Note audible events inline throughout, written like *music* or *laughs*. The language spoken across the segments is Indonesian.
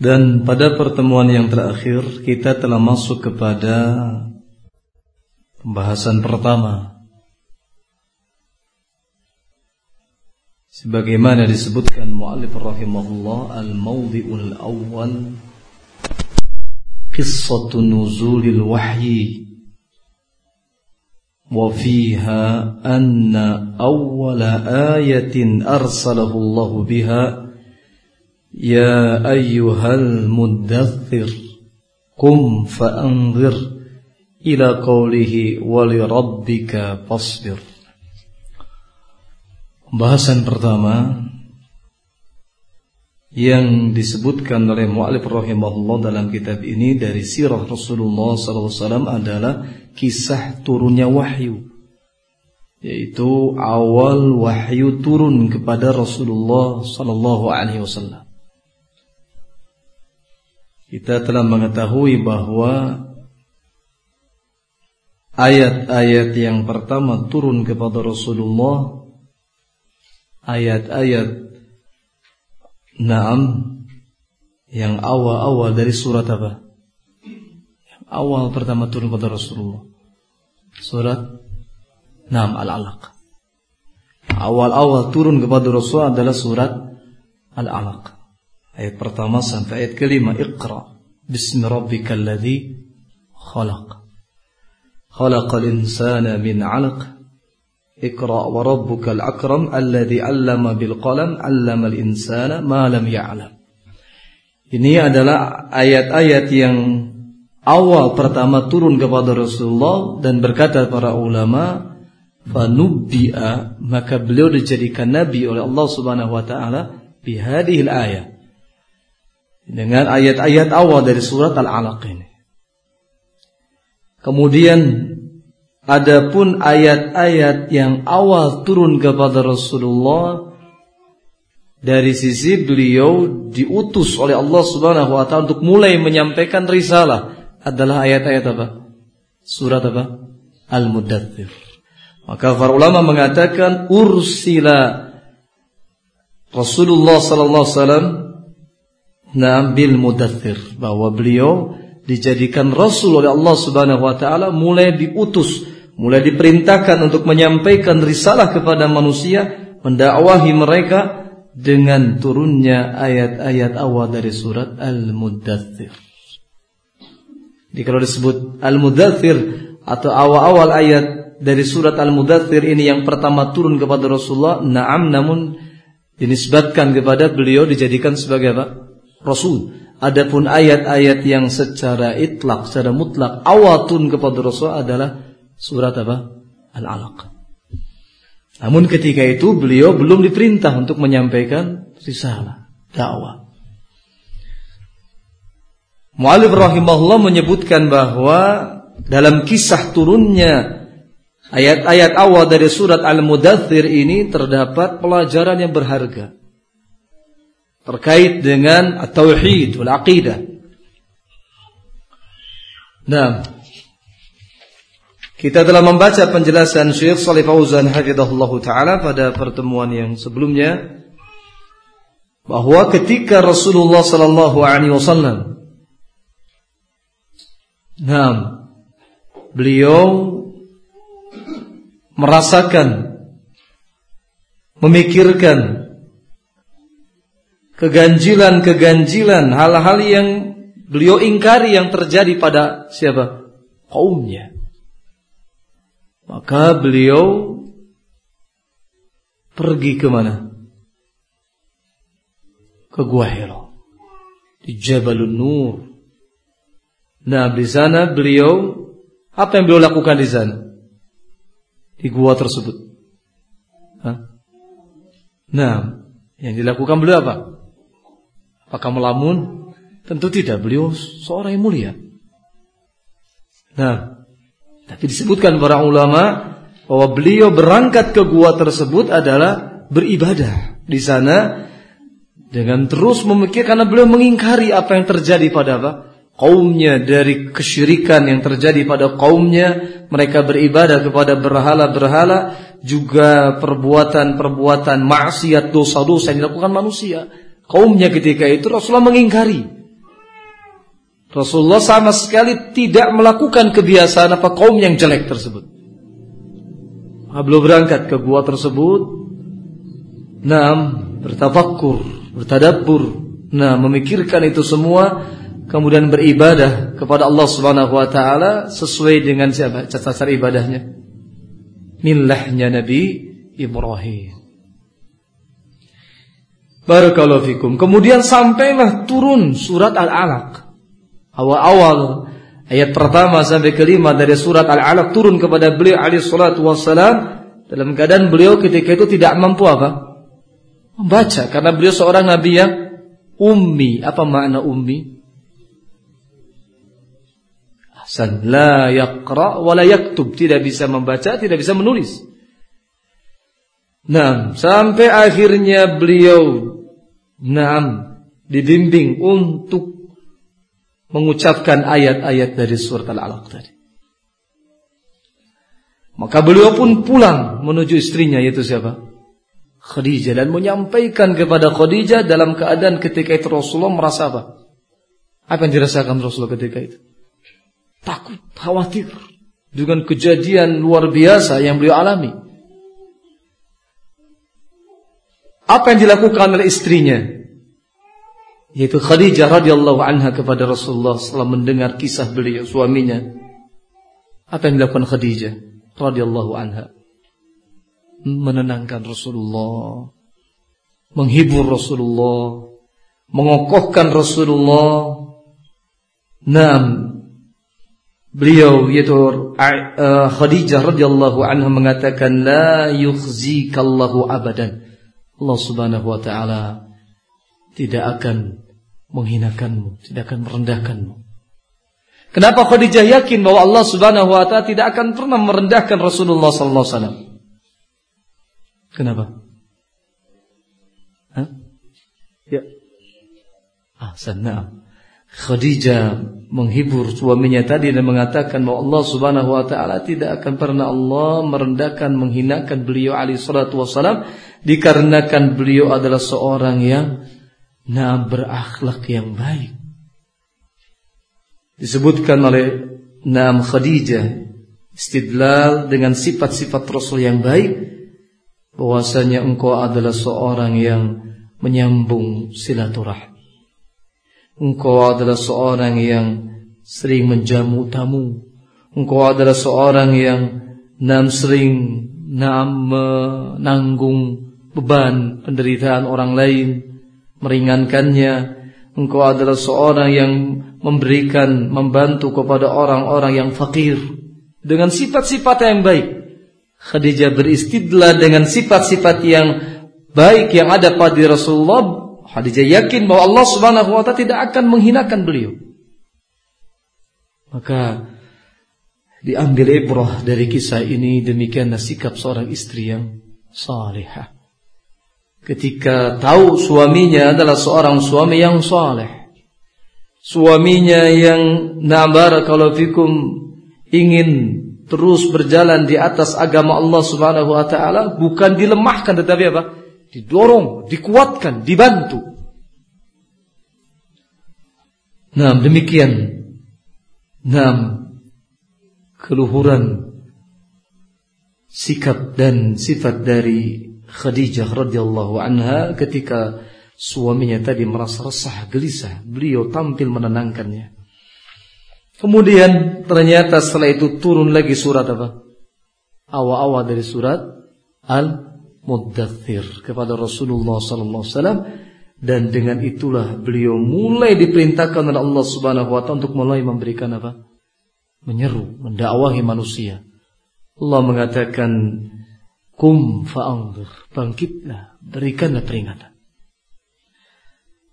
Dan pada pertemuan yang terakhir kita telah masuk kepada pembahasan pertama. Sebagaimana disebutkan mu'alif rahimahullah al-mawdi'ul awal qissatu nuzulil wahyi wa fiha anna awwala ayatin arsalahu Allah biha يا أيها المدثر قم فأنذر إلى قوله ولربك فاصبر Bahasan pertama yang disebutkan oleh mu'alif rahimahullah dalam kitab ini dari sirah Rasulullah SAW adalah kisah turunnya wahyu yaitu awal wahyu turun kepada Rasulullah sallallahu alaihi wasallam. Kita telah mengetahui bahwa ayat-ayat yang pertama turun kepada Rasulullah ayat-ayat Naam yang awal-awal dari surat apa? Yang awal pertama turun kepada Rasulullah. Surat Naam Al-Alaq. Awal-awal turun kepada Rasul adalah surat Al-Alaq. Ayat pertama sampai ayat kelima Iqra Bismi rabbikal ladzi khalaq. Khalaqal insana min 'alaq Iqra wa rabbukal akram alladhi 'allama bil qalam 'allamal insana ma lam ya'lam. Ini adalah ayat-ayat yang awal pertama turun kepada Rasulullah dan berkata para ulama fanubbi'a maka beliau dijadikan nabi oleh Allah Subhanahu wa taala bihadhil ayat. Dengan ayat-ayat awal dari surat Al-Alaq ini. Kemudian Adapun ayat-ayat yang awal turun kepada Rasulullah dari sisi beliau diutus oleh Allah Subhanahu wa taala untuk mulai menyampaikan risalah adalah ayat-ayat apa? Surat apa? Al-Mudaththir. Maka para ulama mengatakan ursila Rasulullah sallallahu alaihi wasallam bil mudaththir bahwa beliau dijadikan rasul oleh Allah Subhanahu wa taala mulai diutus mulai diperintahkan untuk menyampaikan risalah kepada manusia, mendakwahi mereka dengan turunnya ayat-ayat awal dari surat Al-Muddathir. Jadi kalau disebut Al-Muddathir atau awal-awal ayat dari surat Al-Muddathir ini yang pertama turun kepada Rasulullah, na'am namun dinisbatkan kepada beliau dijadikan sebagai apa? Rasul. Adapun ayat-ayat yang secara itlak, secara mutlak awal turun kepada Rasul adalah surat apa? Al-Alaq. Namun ketika itu beliau belum diperintah untuk menyampaikan risalah, dakwah. Mu'alif rahimahullah menyebutkan bahwa dalam kisah turunnya ayat-ayat awal dari surat Al-Mudathir ini terdapat pelajaran yang berharga terkait dengan tauhid wal aqidah. Nah, kita telah membaca penjelasan Syekh Shalih Fauzan hafizahullah taala pada pertemuan yang sebelumnya bahwa ketika Rasulullah sallallahu alaihi wasallam nah beliau merasakan memikirkan keganjilan-keganjilan hal-hal yang beliau ingkari yang terjadi pada siapa? kaumnya maka beliau pergi ke mana? Ke Gua Hira. Di Jabalun Nur. Nah, di sana beliau apa yang beliau lakukan di sana? Di gua tersebut. Hah? Nah, yang dilakukan beliau apa? Apakah melamun? Tentu tidak. Beliau seorang yang mulia. Nah, tapi disebutkan para ulama bahwa beliau berangkat ke gua tersebut adalah beribadah di sana dengan terus memikir karena beliau mengingkari apa yang terjadi pada apa kaumnya dari kesyirikan yang terjadi pada kaumnya mereka beribadah kepada berhala-berhala juga perbuatan-perbuatan maksiat dosa-dosa yang dilakukan manusia kaumnya ketika itu Rasulullah mengingkari Rasulullah sama sekali tidak melakukan kebiasaan apa kaum yang jelek tersebut. Beliau berangkat ke gua tersebut. Nah, bertafakur, bertadabbur, nah memikirkan itu semua kemudian beribadah kepada Allah Subhanahu wa taala sesuai dengan siapa cara ibadahnya. Millahnya Nabi Ibrahim. Barakallahu fikum. Kemudian sampailah turun surat Al-Alaq. Awal-awal ayat pertama sampai kelima dari surat Al-Alaq turun kepada beliau alaihi salatu wassalam dalam keadaan beliau ketika itu tidak mampu apa? Membaca karena beliau seorang nabi yang ummi. Apa makna ummi? Hasan la yaqra wa la yaktub, tidak bisa membaca, tidak bisa menulis. Nah, sampai akhirnya beliau Naam dibimbing untuk mengucapkan ayat-ayat dari surat Al-Alaq tadi. Maka beliau pun pulang menuju istrinya yaitu siapa? Khadijah dan menyampaikan kepada Khadijah dalam keadaan ketika itu Rasulullah merasa apa? Apa yang dirasakan Rasulullah ketika itu? Takut, khawatir dengan kejadian luar biasa yang beliau alami. Apa yang dilakukan oleh istrinya? Yaitu Khadijah radhiyallahu anha kepada Rasulullah setelah mendengar kisah beliau suaminya. Apa yang dilakukan Khadijah radhiyallahu anha? Menenangkan Rasulullah, menghibur Rasulullah, mengokohkan Rasulullah. Nam beliau yaitu uh, Khadijah radhiyallahu anha mengatakan la yukhzikallahu abadan. Allah Subhanahu wa taala tidak akan menghinakanmu, tidak akan merendahkanmu. Kenapa Khadijah yakin bahwa Allah Subhanahu wa taala tidak akan pernah merendahkan Rasulullah sallallahu alaihi wasallam? Kenapa? Hah? Ya. Ah, sana. Khadijah menghibur suaminya tadi dan mengatakan bahwa Allah Subhanahu wa taala tidak akan pernah Allah merendahkan menghinakan beliau alaihi salatu wasalam dikarenakan beliau adalah seorang yang nah berakhlak yang baik. Disebutkan oleh Naam Khadijah istidlal dengan sifat-sifat Rasul yang baik bahwasanya engkau adalah seorang yang menyambung silaturahmi Engkau adalah seorang yang sering menjamu tamu. Engkau adalah seorang yang nam sering nam menanggung beban penderitaan orang lain, meringankannya. Engkau adalah seorang yang memberikan, membantu kepada orang-orang yang fakir dengan sifat-sifat yang baik. Khadijah beristidlah dengan sifat-sifat yang baik yang ada pada Rasulullah Khadijah yakin bahwa Allah Subhanahu wa taala tidak akan menghinakan beliau. Maka diambil ibrah dari kisah ini demikianlah sikap seorang istri yang salihah. Ketika tahu suaminya adalah seorang suami yang saleh. Suaminya yang na'bara kalau fikum ingin terus berjalan di atas agama Allah Subhanahu wa taala bukan dilemahkan tetapi apa? Didorong, dikuatkan, dibantu. Nah, demikian. Nah, keluhuran sikap dan sifat dari Khadijah radhiyallahu anha ketika suaminya tadi merasa resah, gelisah, beliau tampil menenangkannya. Kemudian ternyata setelah itu turun lagi surat apa? Awal-awal dari surat Al muddathir kepada Rasulullah sallallahu wasallam dan dengan itulah beliau mulai diperintahkan oleh Allah Subhanahu wa taala untuk mulai memberikan apa? menyeru, mendakwahi manusia. Allah mengatakan kum fa'anzur, bangkitlah, berikanlah peringatan.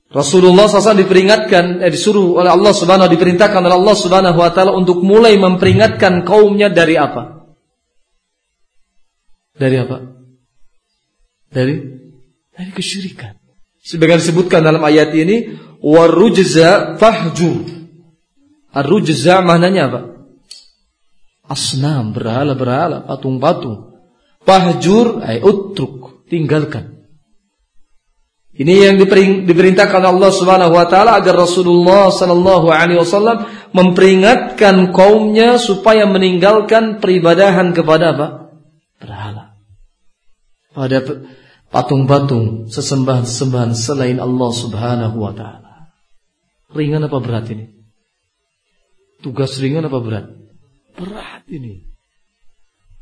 Rasulullah SAW diperingatkan, eh, disuruh oleh Allah Subhanahu diperintahkan oleh Allah Subhanahu Wa Taala untuk mulai memperingatkan kaumnya dari apa? Dari apa? Dari dari kesyirikan. Sebagian disebutkan dalam ayat ini warujza fahjur. Arujza maknanya apa? Asnam, berhala-berhala, patung-patung. Fahjur ay utruk, tinggalkan. Ini yang diperintahkan Allah Subhanahu wa taala agar Rasulullah sallallahu alaihi wasallam memperingatkan kaumnya supaya meninggalkan peribadahan kepada apa? Berhala. Pada patung-patung, sesembahan-sesembahan selain Allah Subhanahu wa taala. Ringan apa berat ini? Tugas ringan apa berat? Berat ini.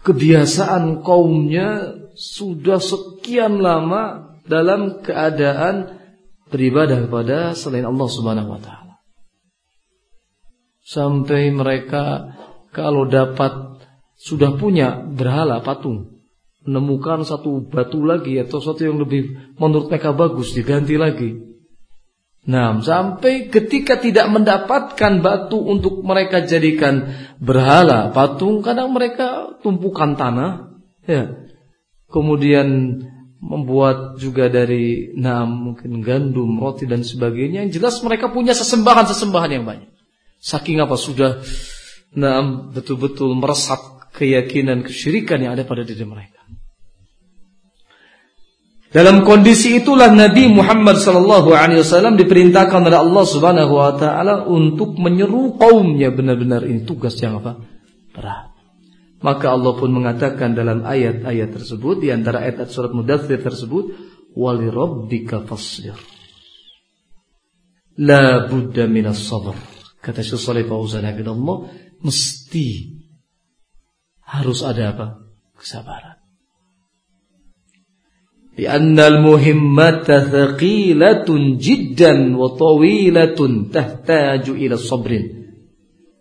Kebiasaan kaumnya sudah sekian lama dalam keadaan beribadah kepada selain Allah Subhanahu wa taala. Sampai mereka kalau dapat sudah punya berhala patung, menemukan satu batu lagi atau sesuatu yang lebih menurut mereka bagus diganti lagi. Nah, sampai ketika tidak mendapatkan batu untuk mereka jadikan berhala patung, kadang mereka tumpukan tanah, ya. Kemudian membuat juga dari nam mungkin gandum, roti dan sebagainya. Yang jelas mereka punya sesembahan-sesembahan yang banyak. Saking apa sudah nam betul-betul meresap keyakinan kesyirikan yang ada pada diri mereka. Dalam kondisi itulah Nabi Muhammad sallallahu alaihi wasallam diperintahkan oleh Allah Subhanahu wa taala untuk menyeru kaumnya benar-benar ini tugas yang apa? Berat. Maka Allah pun mengatakan dalam ayat-ayat tersebut di antara ayat surat Mudaththir tersebut wali rabbika fasbir. La budda minas sabr. Kata Syekh Shalih Fauzan Allah mesti harus ada apa? Kesabaran. لأن المهمة ثقيلة جدا وطويلة تحتاج إلى الصبر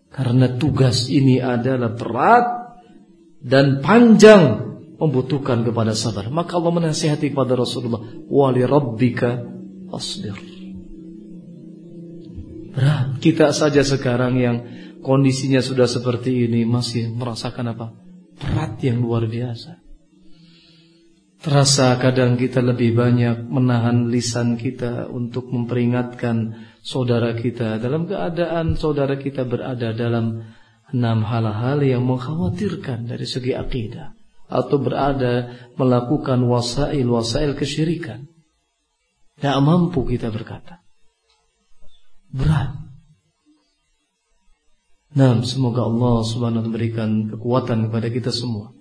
karena tugas ini adalah berat dan panjang membutuhkan kepada sabar. Maka Allah menasihati kepada Rasulullah, "Wali rabbika asbir." Berat kita saja sekarang yang kondisinya sudah seperti ini masih merasakan apa? Berat yang luar biasa. Terasa kadang kita lebih banyak menahan lisan kita untuk memperingatkan saudara kita dalam keadaan saudara kita berada dalam enam hal-hal yang mengkhawatirkan dari segi akidah atau berada melakukan wasail-wasail kesyirikan. Tidak mampu kita berkata. Berat. Nah, semoga Allah subhanahu wa memberikan kekuatan kepada kita semua.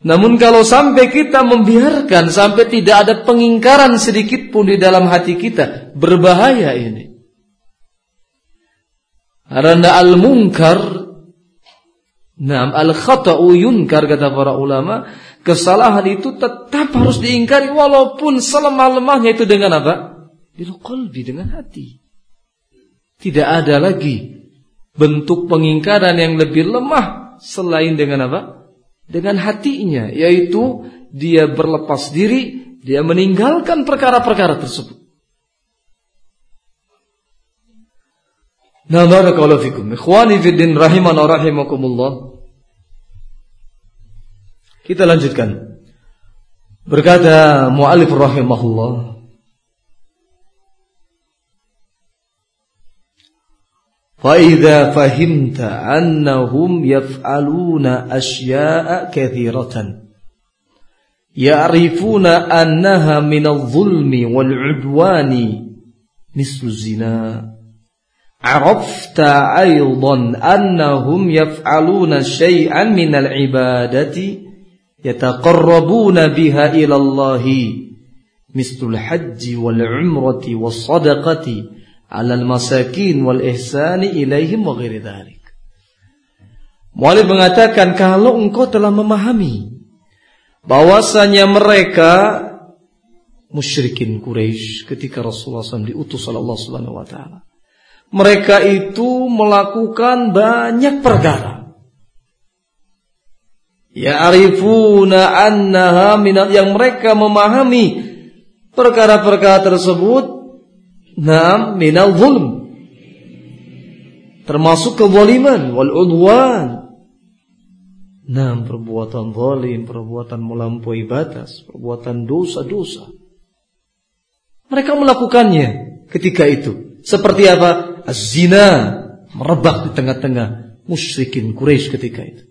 Namun kalau sampai kita membiarkan sampai tidak ada pengingkaran sedikit pun di dalam hati kita, berbahaya ini. Karena al-munkar Nah, al-khata'u yunkar kata para ulama, kesalahan itu tetap harus diingkari walaupun selemah-lemahnya itu dengan apa? Bil dengan hati. Tidak ada lagi bentuk pengingkaran yang lebih lemah selain dengan apa? Dengan hatinya, yaitu dia berlepas diri, dia meninggalkan perkara-perkara tersebut. Nah, barakallahu fikum. Ikhwani fi din rahimana rahimakumullah. Kita lanjutkan. Berkata muallif rahimahullah فإذا فهمت أنهم يفعلون أشياء كثيرة يعرفون أنها من الظلم والعدوان مثل الزنا. عرفت أيضا أنهم يفعلون شيئا من العبادة يتقربون بها إلى الله مثل الحج والعمرة والصدقة alal masakin wal ihsani ilaihim wa ghairi dhalik. Mualif mengatakan kalau engkau telah memahami bahwasanya mereka musyrikin Quraisy ketika Rasulullah SAW diutus oleh Allah Subhanahu wa taala. Mereka itu melakukan banyak perkara. Ya arifuna annaha minat yang mereka memahami perkara-perkara tersebut nam minal zulm. Termasuk kezaliman wal udwan. Nam perbuatan zalim perbuatan melampaui batas perbuatan dosa-dosa. Mereka melakukannya ketika itu. Seperti apa? Zina merebak di tengah-tengah musyrikin Quraisy ketika itu.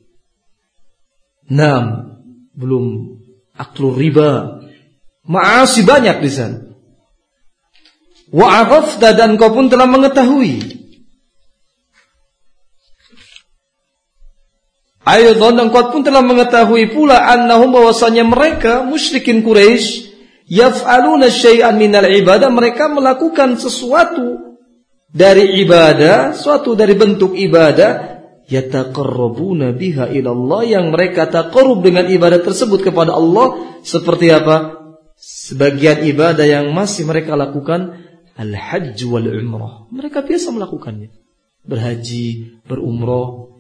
Enam, belum aklu riba. Maasi banyak di sana. Wa arafta dan kau pun telah mengetahui. Aydan dan kau pun telah mengetahui pula annahum bahwasanya mereka musyrikin Quraisy yaf'aluna syai'an minal ibadah mereka melakukan sesuatu dari ibadah, suatu dari bentuk ibadah yataqarrabuna biha ila Allah yang mereka taqarrub dengan ibadah tersebut kepada Allah seperti apa? Sebagian ibadah yang masih mereka lakukan al-hajj wal umrah. Mereka biasa melakukannya. Berhaji, berumrah.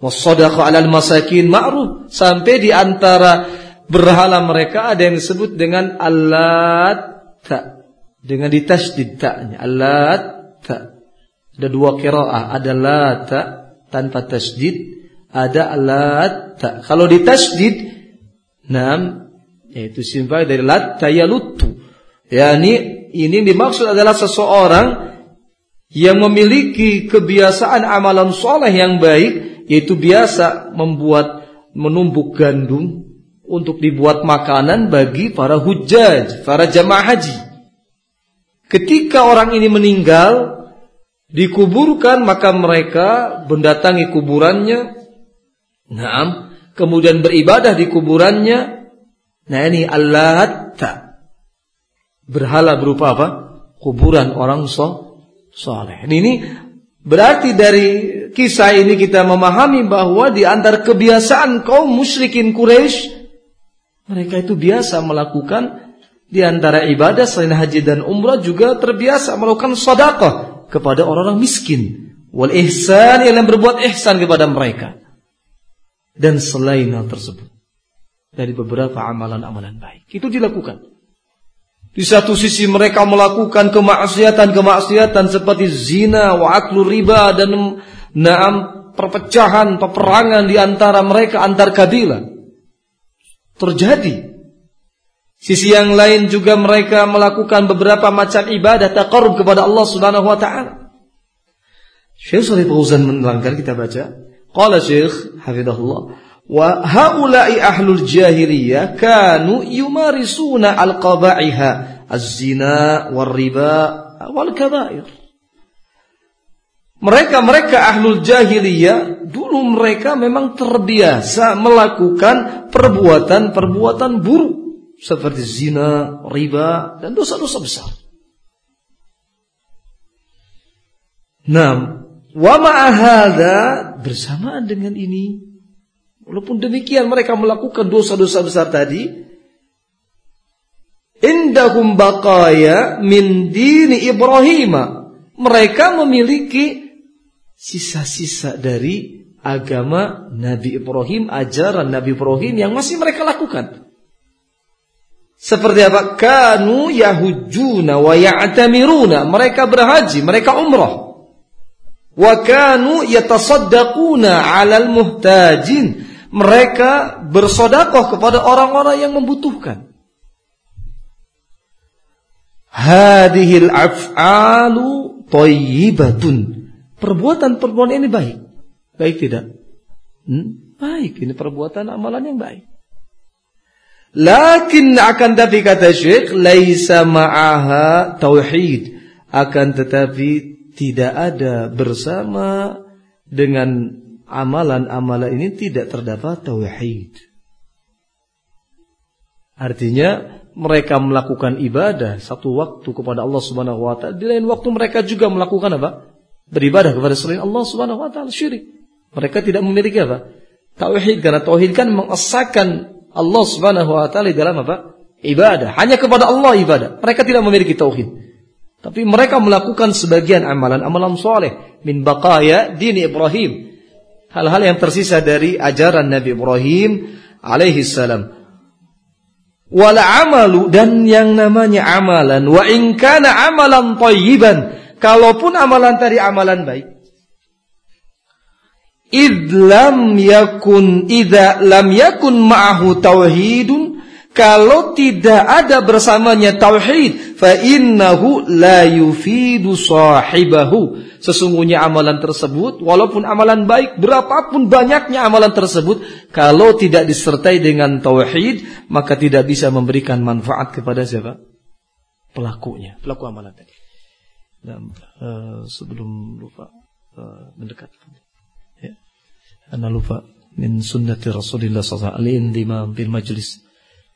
Wassadaqah 'alal masakin ma'ruf. Sampai di antara berhala mereka ada yang disebut dengan alat ta. Dengan ditasydid ta'nya. Alat ta. Ada dua qiraah, ada lata tanpa tasydid, ada alat ta. Kalau ditasydid, nam yaitu simpai dari lat tayalutu. Yani ini dimaksud adalah seseorang yang memiliki kebiasaan amalan soleh yang baik, yaitu biasa membuat menumbuk gandum untuk dibuat makanan bagi para hujaj, para jamaah haji. Ketika orang ini meninggal, dikuburkan maka mereka mendatangi kuburannya, nah, kemudian beribadah di kuburannya. Nah ini Allah berhala berupa apa? Kuburan orang so soleh. Ini berarti dari kisah ini kita memahami bahwa di antara kebiasaan kaum musyrikin Quraisy mereka itu biasa melakukan di antara ibadah selain haji dan umrah juga terbiasa melakukan sedekah kepada orang-orang miskin. Wal ihsan yang berbuat ihsan kepada mereka. Dan selain hal tersebut. Dari beberapa amalan-amalan baik. Itu dilakukan. Di satu sisi mereka melakukan kemaksiatan-kemaksiatan seperti zina, wa aklu riba dan naam perpecahan, peperangan di antara mereka antar kabilah. Terjadi. Sisi yang lain juga mereka melakukan beberapa macam ibadah taqarrub kepada Allah Subhanahu wa taala. Syekh Shalih Fauzan menerangkan kita baca, qala Syekh hafizahullah Wa haula'i ahlul jahiliyah kanu yumarisuna al-qaba'iha az-zina war-riba wal kabair. Mereka-mereka ahlul jahiliyah dulu mereka memang terbiasa melakukan perbuatan-perbuatan buruk seperti zina, riba dan dosa-dosa besar. Nah, wa ma'ahada bersamaan dengan ini Walaupun demikian mereka melakukan dosa-dosa besar tadi. Indahum baqaya min dini Ibrahim. Mereka memiliki sisa-sisa dari agama Nabi Ibrahim, ajaran Nabi Ibrahim yang masih mereka lakukan. Seperti apa? Kanu yahujuna wa ya'tamiruna. Mereka berhaji, mereka umrah. Wa kanu yatasaddaquna 'alal muhtajin mereka bersodakoh kepada orang-orang yang membutuhkan. Hadihil af'alu toyibatun. Perbuatan-perbuatan ini baik. Baik tidak? Hmm? Baik, ini perbuatan amalan yang baik. Lakin akan tapi kata Syekh, laisa ma'aha tauhid. Akan tetapi tidak ada bersama dengan amalan-amalan ini tidak terdapat tauhid. Artinya mereka melakukan ibadah satu waktu kepada Allah Subhanahu wa taala, di lain waktu mereka juga melakukan apa? Beribadah kepada selain Allah Subhanahu wa taala, syirik. Mereka tidak memiliki apa? Tauhid karena tauhid kan mengesahkan Allah Subhanahu wa taala dalam apa? Ibadah. Hanya kepada Allah ibadah. Mereka tidak memiliki tauhid. Tapi mereka melakukan sebagian amalan-amalan soleh min baqaya dini Ibrahim hal-hal yang tersisa dari ajaran Nabi Ibrahim alaihi salam. Wal amalu dan yang namanya amalan. Wa in kana amalan thayyiban kalaupun amalan tadi amalan baik. Id lam yakun idza lam yakun ma'ahu tauhidun. Kalau tidak ada bersamanya tauhid fa innahu la yufidu sahibahu. Sesungguhnya amalan tersebut walaupun amalan baik berapapun banyaknya amalan tersebut kalau tidak disertai dengan tauhid maka tidak bisa memberikan manfaat kepada siapa? pelakunya, pelaku amalan tadi. Dan uh, sebelum lupa uh, mendekat ya. Anda lupa min sunnati Rasulullah sallallahu alaihi wasallam bil majlis.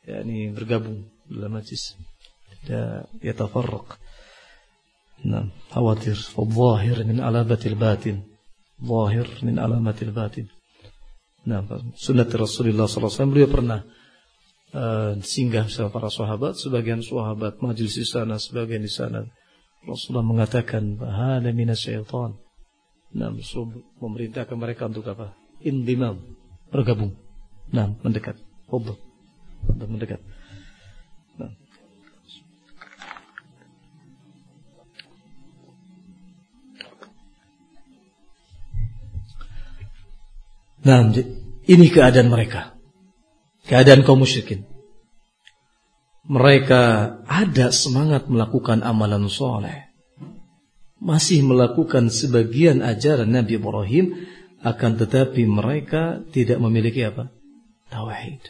Ya, bergabung dalam majlis. Yatafarraq. Nah, khawatir zahir min alamatil batin. Zahir min alamatil batin. Nah, sunnah Rasulullah SAW beliau pernah uh, singgah bersama para sahabat, sebagian sahabat majlis di sana, sebagian di sana. Rasulullah mengatakan, "Hada minasyaitan." Nah, memerintahkan mereka untuk apa? Indimam, bergabung. Nah, mendekat. Fadhil. Mendekat. Nah, ini keadaan mereka. Keadaan kaum musyrikin. Mereka ada semangat melakukan amalan soleh. Masih melakukan sebagian ajaran Nabi Ibrahim. Akan tetapi mereka tidak memiliki apa? Tauhid.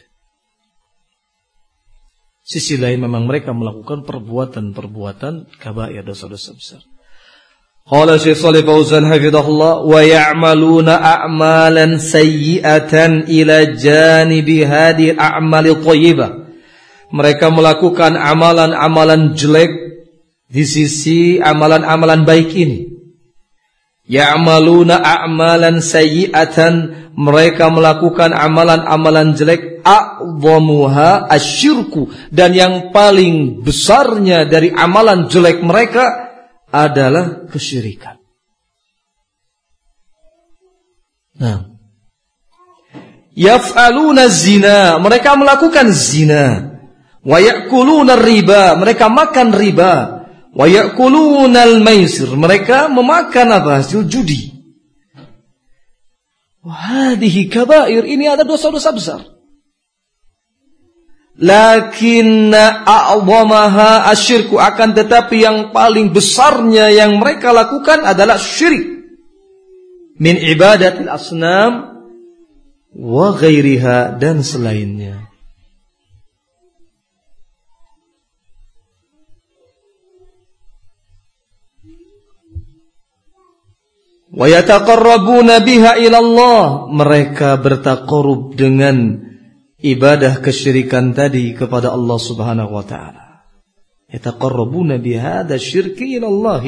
Sisi lain memang mereka melakukan perbuatan-perbuatan kabair dosa-dosa besar. Qala Syekh Shalih Fauzan hafizahullah wa ya'maluna a'malan sayyi'atan ila janibi hadhihi a'mali thayyibah. Mereka melakukan amalan-amalan jelek di sisi amalan-amalan baik ini. Ya'maluna a'malan sayyi'atan mereka melakukan amalan-amalan jelek a'dhamuha asyirku dan yang paling besarnya dari amalan jelek mereka adalah kesyirikan. Nah, yaf'aluna zina, mereka melakukan zina. Wa ya'kuluna riba, mereka makan riba. Wa ya'kuluna al-maisir, mereka memakan apa? Hasil judi. Wahadihi kabair, ini ada dosa-dosa besar. Lakinna a'zamaha asyirku akan tetapi yang paling besarnya yang mereka lakukan adalah syirik. Min ibadatil asnam wa ghairiha dan selainnya. Wa yataqarrabuna biha ila Allah. Mereka bertaqarrub dengan ibadah kesyirikan tadi kepada Allah Subhanahu wa taala. Yataqarrabuna bihadza syirki Allah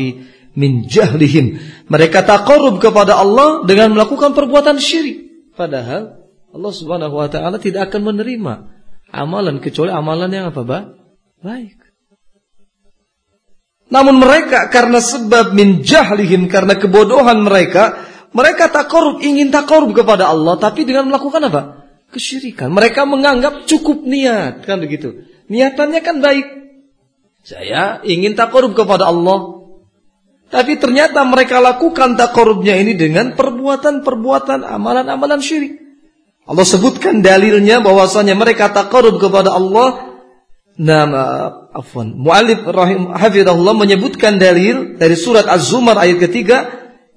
min jahlihim. Mereka taqarrub kepada Allah dengan melakukan perbuatan syirik. Padahal Allah Subhanahu wa taala tidak akan menerima amalan kecuali amalan yang apa, Bah? Baik. Namun mereka karena sebab min jahlihim karena kebodohan mereka, mereka takarub ingin takarub kepada Allah tapi dengan melakukan apa? Kesyirikan. Mereka menganggap cukup niat, kan begitu. Niatannya kan baik. Saya ingin takarub kepada Allah. Tapi ternyata mereka lakukan takarubnya ini dengan perbuatan-perbuatan amalan-amalan syirik. Allah sebutkan dalilnya bahwasanya mereka takarub kepada Allah. Nama afwan. Muallif rahim hafizahullah menyebutkan dalil dari surat Az-Zumar ayat ketiga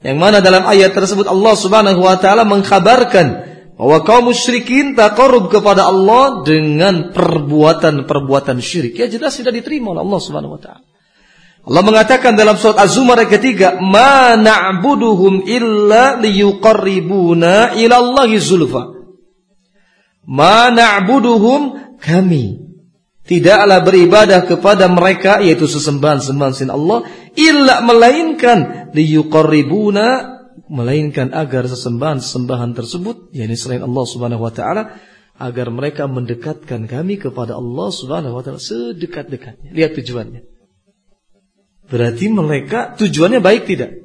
yang mana dalam ayat tersebut Allah Subhanahu wa taala mengkhabarkan bahwa kaum musyrikin takarub kepada Allah dengan perbuatan-perbuatan syirik. Ya jelas tidak diterima oleh Allah Subhanahu wa taala. Allah mengatakan dalam surat Az-Zumar ayat ketiga, "Ma na'buduhum illa liyuqarribuna ila Allahi zulfa." Ma na'buduhum kami tidaklah beribadah kepada mereka yaitu sesembahan-sembahan sin Allah illa melainkan liyuqarribuna melainkan agar sesembahan-sesembahan tersebut yakni selain Allah Subhanahu wa taala agar mereka mendekatkan kami kepada Allah Subhanahu wa taala sedekat-dekatnya. Lihat tujuannya. Berarti mereka tujuannya baik tidak?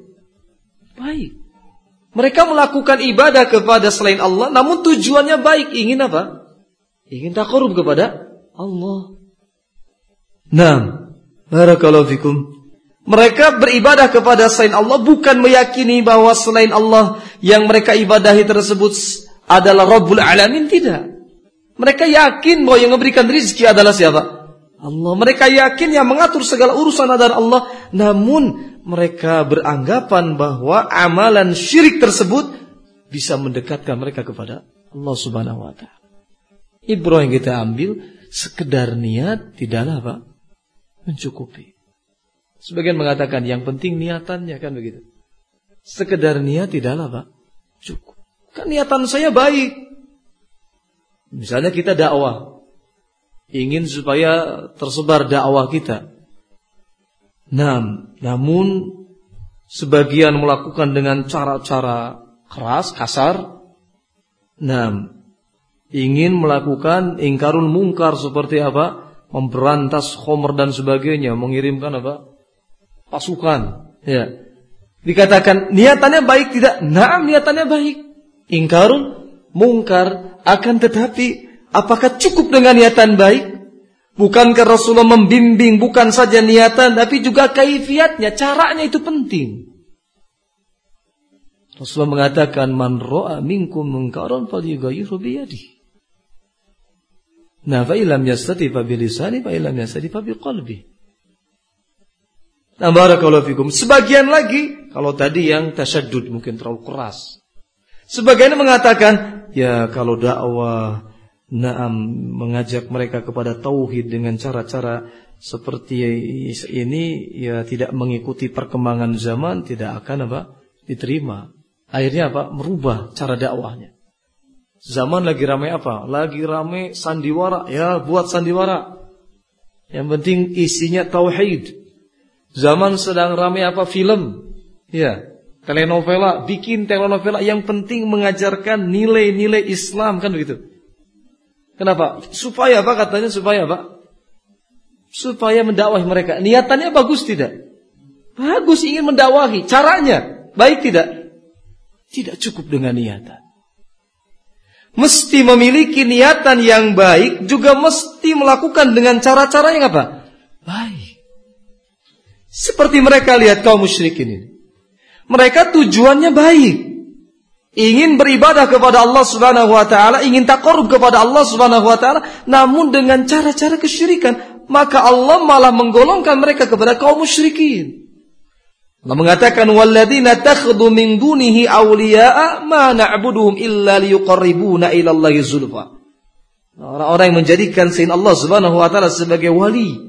Baik. Mereka melakukan ibadah kepada selain Allah namun tujuannya baik, ingin apa? Ingin takarub kepada Allah. Nah, barakallahu fikum. Mereka beribadah kepada selain Allah bukan meyakini bahwa selain Allah yang mereka ibadahi tersebut adalah Rabbul Alamin tidak. Mereka yakin bahwa yang memberikan rizki adalah siapa? Allah. Mereka yakin yang mengatur segala urusan adalah Allah. Namun mereka beranggapan bahwa amalan syirik tersebut bisa mendekatkan mereka kepada Allah Subhanahu wa taala. Ibrah yang kita ambil sekedar niat tidaklah apa? mencukupi. Sebagian mengatakan yang penting niatannya kan begitu. Sekedar niat tidaklah apa? cukup. Kan niatan saya baik. Misalnya kita dakwah. Ingin supaya tersebar dakwah kita. Nah, namun sebagian melakukan dengan cara-cara keras, kasar. Nah, ingin melakukan ingkarul mungkar seperti apa? Memberantas khomer dan sebagainya, mengirimkan apa? Pasukan. Ya. Dikatakan niatannya baik tidak? Nah, niatannya baik. Ingkarul mungkar akan tetapi apakah cukup dengan niatan baik? Bukankah Rasulullah membimbing bukan saja niatan tapi juga kaifiatnya, caranya itu penting. Rasulullah mengatakan man ra'a minkum munkaran falyughayyirhu bi yadihi. Nah, fa illam yastati fa bilisani fa illam yastati fa biqalbi. Nah, fikum. Sebagian lagi kalau tadi yang tasyaddud mungkin terlalu keras. Sebagian mengatakan, ya kalau dakwah Naam mengajak mereka kepada tauhid dengan cara-cara seperti ini ya tidak mengikuti perkembangan zaman tidak akan apa diterima. Akhirnya apa? Merubah cara dakwahnya. Zaman lagi ramai apa? Lagi ramai sandiwara. Ya, buat sandiwara. Yang penting isinya tauhid. Zaman sedang ramai apa? Film. Ya, telenovela, bikin telenovela yang penting mengajarkan nilai-nilai Islam kan begitu. Kenapa? Supaya apa katanya? Supaya apa? Supaya mendakwahi mereka. Niatannya bagus tidak? Bagus ingin mendakwahi. Caranya baik tidak? Tidak cukup dengan niatan. Mesti memiliki niatan yang baik, juga mesti melakukan dengan cara-cara yang apa? Baik. Seperti mereka lihat kaum musyrikin ini. Mereka tujuannya baik ingin beribadah kepada Allah Subhanahu wa taala, ingin takarrub kepada Allah Subhanahu wa taala, namun dengan cara-cara kesyirikan, maka Allah malah menggolongkan mereka kepada kaum musyrikin. Allah mengatakan walladzina takhudhu min dunihi awliya'a ma na'buduhum illa liyuqarribuna ila zulfa. Orang-orang yang menjadikan selain Allah Subhanahu wa taala sebagai wali,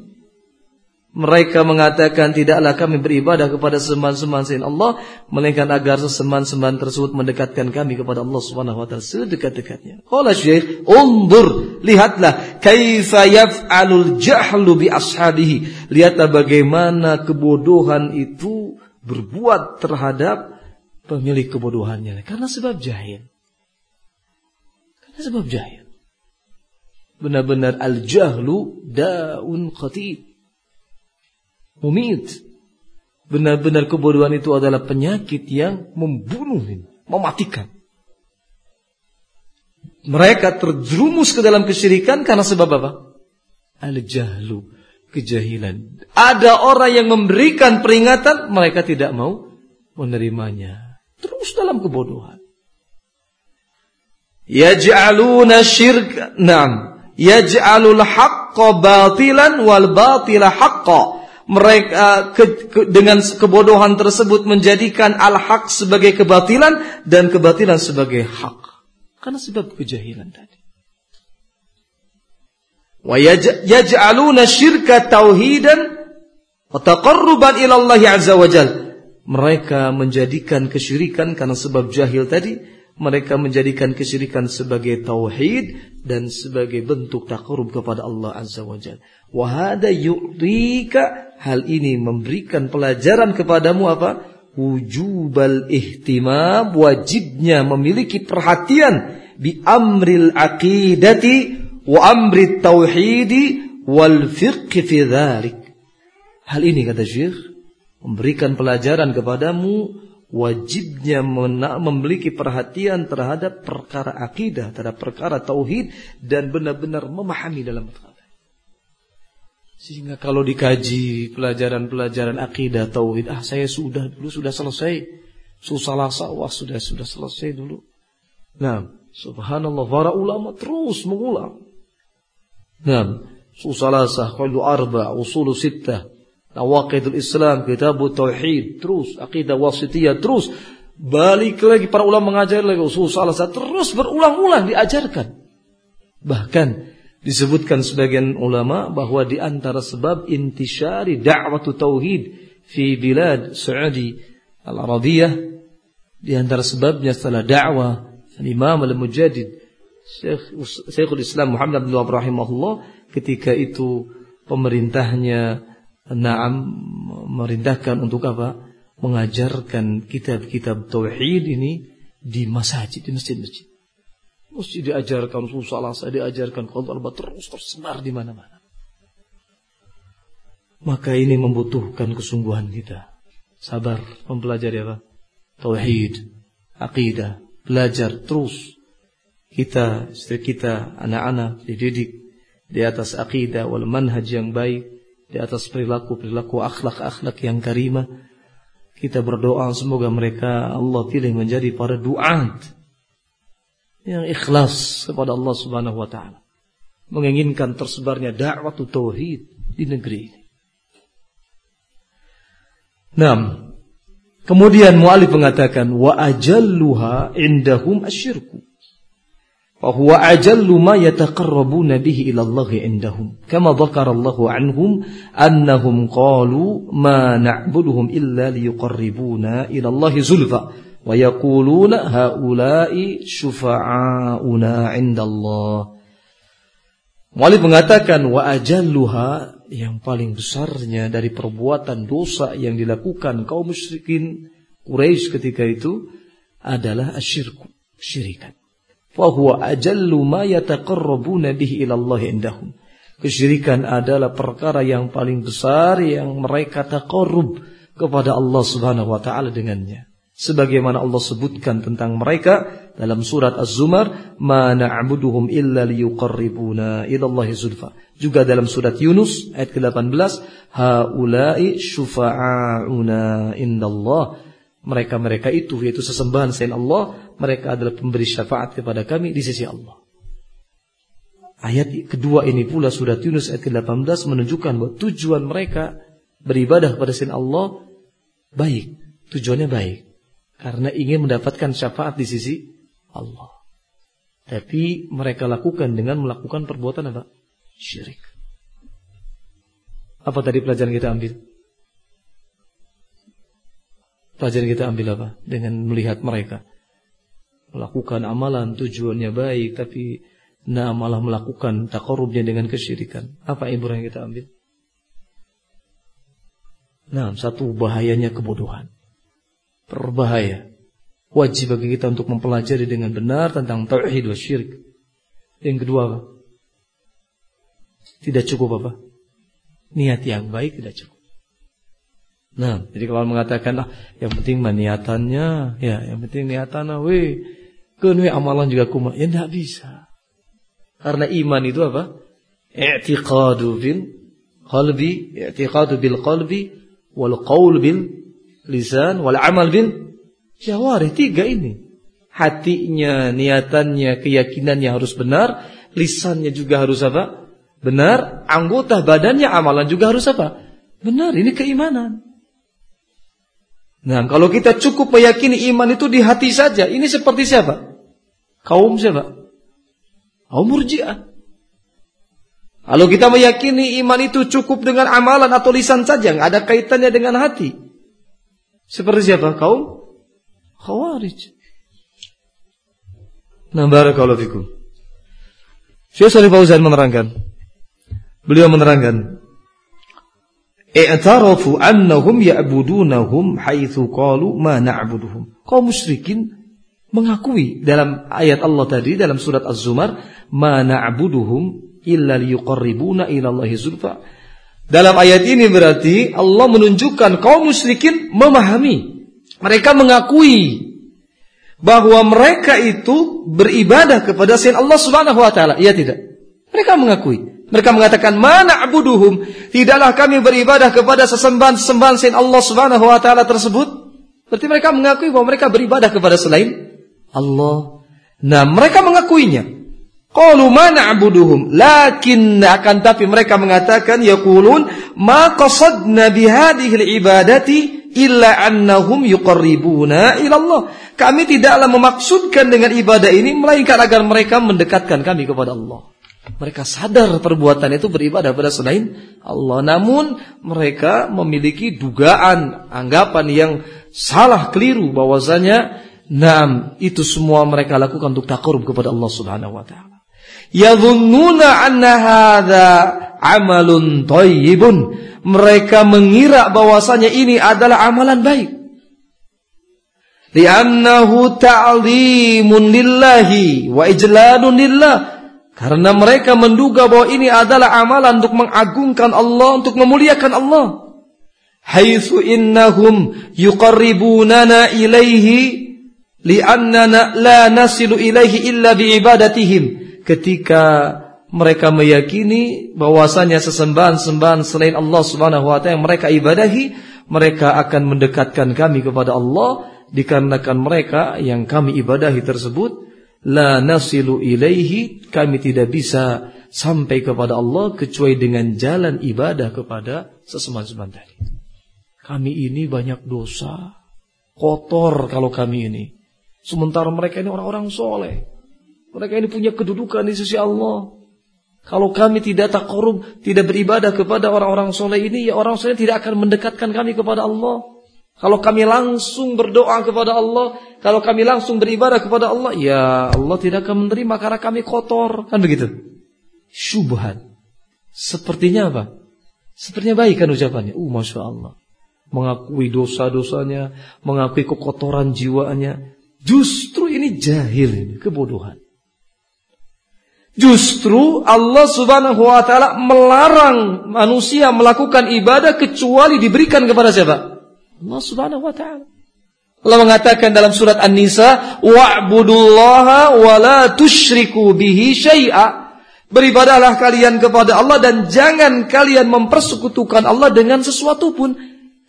mereka mengatakan tidaklah kami beribadah kepada sembahan-sembahan selain Allah melainkan agar sembahan-sembahan tersebut mendekatkan kami kepada Allah Subhanahu wa taala sedekat-dekatnya. Qala Syekh, "Undur, lihatlah kaifa yaf'alul jahlu bi ashabihi." Lihatlah bagaimana kebodohan itu berbuat terhadap pemilik kebodohannya karena sebab jahil. Karena sebab jahil. Benar-benar al-jahlu daun khatib mumit. Benar-benar kebodohan itu adalah penyakit yang membunuh, mematikan. Mereka terjerumus ke dalam kesyirikan karena sebab apa? Al-jahlu, kejahilan. Ada orang yang memberikan peringatan, mereka tidak mau menerimanya. Terus dalam kebodohan. Yaj'aluna syirk, na'am. Yaj'alul haqqa batilan wal batila haqqa mereka ke, ke, dengan kebodohan tersebut menjadikan al-haq sebagai kebatilan dan kebatilan sebagai hak. Karena sebab kejahilan tadi. Wa yaj'aluna syirka tauhidan wa taqarruban ila Allah azza wajal. Mereka menjadikan kesyirikan karena sebab jahil tadi, mereka menjadikan kesyirikan sebagai tauhid dan sebagai bentuk takarub kepada Allah azza wajal. Wahada yu'tika hal ini memberikan pelajaran kepadamu apa? Wujubal ihtimam wajibnya memiliki perhatian bi amril aqidati wa amri tauhidi wal fiqh fi dhalik. Hal ini kata Syekh memberikan pelajaran kepadamu wajibnya memiliki perhatian terhadap perkara akidah, terhadap perkara tauhid dan benar-benar memahami dalam perkara sehingga kalau dikaji pelajaran-pelajaran akidah tauhid, ah saya sudah dulu sudah selesai. Susah sawah sudah sudah selesai dulu. Nah, subhanallah para ulama terus mengulang. Nah, Susalasah, Qaidu Arba, Usulu Sittah, Nawaqidul Islam, Kitab Tauhid, terus akidah wasitiyah, terus balik lagi para ulama mengajar lagi usul salasah, terus berulang-ulang diajarkan. Bahkan disebutkan sebagian ulama bahwa di antara sebab intisyari da'watu tauhid fi bilad Saudi al-Arabiyah di antara sebabnya setelah dakwah Imam al-Mujaddid Syekh Syekhul Islam Muhammad bin Wahab rahimahullah ketika itu pemerintahnya Naam merintahkan untuk apa? Mengajarkan kitab-kitab tauhid ini di masjid, di masjid-masjid. Mesti diajarkan susah saya diajarkan kalau terus tersebar di mana-mana. Maka ini membutuhkan kesungguhan kita. Sabar mempelajari apa? Tauhid, akidah, belajar terus. Kita, istri kita, anak-anak dididik di atas akidah wal manhaj yang baik, di atas perilaku-perilaku akhlak-akhlak yang karimah. Kita berdoa semoga mereka Allah pilih menjadi para duat yang ikhlas kepada Allah Subhanahu wa taala. Menginginkan tersebarnya dakwah tauhid di negeri ini. Nah, kemudian mualif mengatakan wa ajalluha indahum asyirku. Wa huwa ajallu ma yataqarrabuna bihi ila Allah indahum. Kama dzakar Allah anhum annahum qalu ma na'buduhum illa liyuqarribuna ila Allah zulfa wa yaquluna haula'i syufa'auna 'indallah. Walid mengatakan wa ajalluha yang paling besarnya dari perbuatan dosa yang dilakukan kaum musyrikin Quraisy ketika itu adalah asyirku, syirikan. Wa huwa ajallu ma yataqarrabuna bihi ila Allah indahum. Kesyirikan adalah perkara yang paling besar yang mereka taqarrub kepada Allah Subhanahu wa taala dengannya sebagaimana Allah sebutkan tentang mereka dalam surat Az-Zumar ma na'buduhum illa liyuqarribuna ila Allahi zulfa. Juga dalam surat Yunus ayat ke-18 haula'i syufa'auna indallah. Mereka-mereka itu yaitu sesembahan selain Allah mereka adalah pemberi syafaat kepada kami di sisi Allah. Ayat kedua ini pula surat Yunus ayat ke-18 menunjukkan bahwa tujuan mereka beribadah pada selain Allah baik, tujuannya baik karena ingin mendapatkan syafaat di sisi Allah. Tapi mereka lakukan dengan melakukan perbuatan apa? Syirik. Apa tadi pelajaran kita ambil? Pelajaran kita ambil apa? Dengan melihat mereka melakukan amalan tujuannya baik tapi nah malah melakukan takarubnya dengan kesyirikan. Apa ibu yang kita ambil? Nah, satu bahayanya kebodohan berbahaya. Wajib bagi kita untuk mempelajari dengan benar tentang tauhid wa syirik. Yang kedua apa? Tidak cukup apa? Niat yang baik tidak cukup. Nah, jadi kalau mengatakan ah, yang penting niatannya, ya, yang penting niatannya, weh, kenwe amalan juga kuma, ya tidak bisa. Karena iman itu apa? I'tiqadu bil qalbi, i'tiqadu bil qalbi wal qaul bil lisan, wal amal bil jawarih. Tiga ini. Hatinya, niatannya, keyakinannya harus benar. Lisannya juga harus apa? Benar. Anggota badannya, amalan juga harus apa? Benar. Ini keimanan. Nah, kalau kita cukup meyakini iman itu di hati saja, ini seperti siapa? Kaum siapa? Kaum murjiah. Kalau kita meyakini iman itu cukup dengan amalan atau lisan saja, nggak ada kaitannya dengan hati. Seperti siapa? Kaum Khawarij. Nah, barakallahu fikum. Syekh Shalih Fauzan menerangkan. Beliau menerangkan, "I'tarafu annahum ya'budunahum haitsu qalu ma na'buduhum." Kaum musyrikin mengakui dalam ayat Allah tadi dalam surat Az-Zumar, "Ma na'buduhum illa liyuqarribuna ila Allahi zulfa." Dalam ayat ini berarti Allah menunjukkan kaum musyrikin memahami. Mereka mengakui bahwa mereka itu beribadah kepada selain Allah Subhanahu wa taala. Iya tidak? Mereka mengakui. Mereka mengatakan, "Mana abuduhum?" Tidaklah kami beribadah kepada sesembahan-sesembahan selain Allah Subhanahu wa taala tersebut. Berarti mereka mengakui bahwa mereka beribadah kepada selain Allah. Nah, mereka mengakuinya. Qalu ma na'buduhum lakin akan tapi mereka mengatakan yaqulun ma qasadna bihadhihi al-ibadati illa annahum yuqarribuna ila Allah. Kami tidaklah memaksudkan dengan ibadah ini melainkan agar mereka mendekatkan kami kepada Allah. Mereka sadar perbuatan itu beribadah pada selain Allah. Namun mereka memiliki dugaan, anggapan yang salah keliru bahwasanya Nam itu semua mereka lakukan untuk takarub kepada Allah Subhanahu wa taala yadhunnuna anna hadza amalun thayyibun mereka mengira bahwasanya ini adalah amalan baik. Li'annahu ta'zimun lillahi wa ijlalun lillah. Karena mereka menduga bahwa ini adalah amalan untuk mengagungkan Allah untuk memuliakan Allah. Haitsu innahum yuqarribunana ilaihi li'annana la nasilu ilaihi illa biibadatihim ketika mereka meyakini bahwasanya sesembahan-sembahan selain Allah Subhanahu wa taala yang mereka ibadahi, mereka akan mendekatkan kami kepada Allah dikarenakan mereka yang kami ibadahi tersebut la nasilu ilaihi kami tidak bisa sampai kepada Allah kecuali dengan jalan ibadah kepada sesembahan-sembahan tadi. Kami ini banyak dosa, kotor kalau kami ini. Sementara mereka ini orang-orang soleh. Mereka ini punya kedudukan di sisi Allah. Kalau kami tidak takorum, tidak beribadah kepada orang-orang soleh ini, ya orang soleh tidak akan mendekatkan kami kepada Allah. Kalau kami langsung berdoa kepada Allah, kalau kami langsung beribadah kepada Allah, ya Allah tidak akan menerima karena kami kotor. Kan begitu? Syubhat. Sepertinya apa? Sepertinya baik kan ucapannya. Uh, Masya Allah. Mengakui dosa-dosanya, mengakui kekotoran jiwanya. Justru ini jahil, ini kebodohan. Justru Allah Subhanahu wa taala melarang manusia melakukan ibadah kecuali diberikan kepada siapa? Allah Subhanahu wa taala. Allah mengatakan dalam surat An-Nisa, "Wa'budullaha wa la tusyriku bihi syai'a." Beribadahlah kalian kepada Allah dan jangan kalian mempersekutukan Allah dengan sesuatu pun.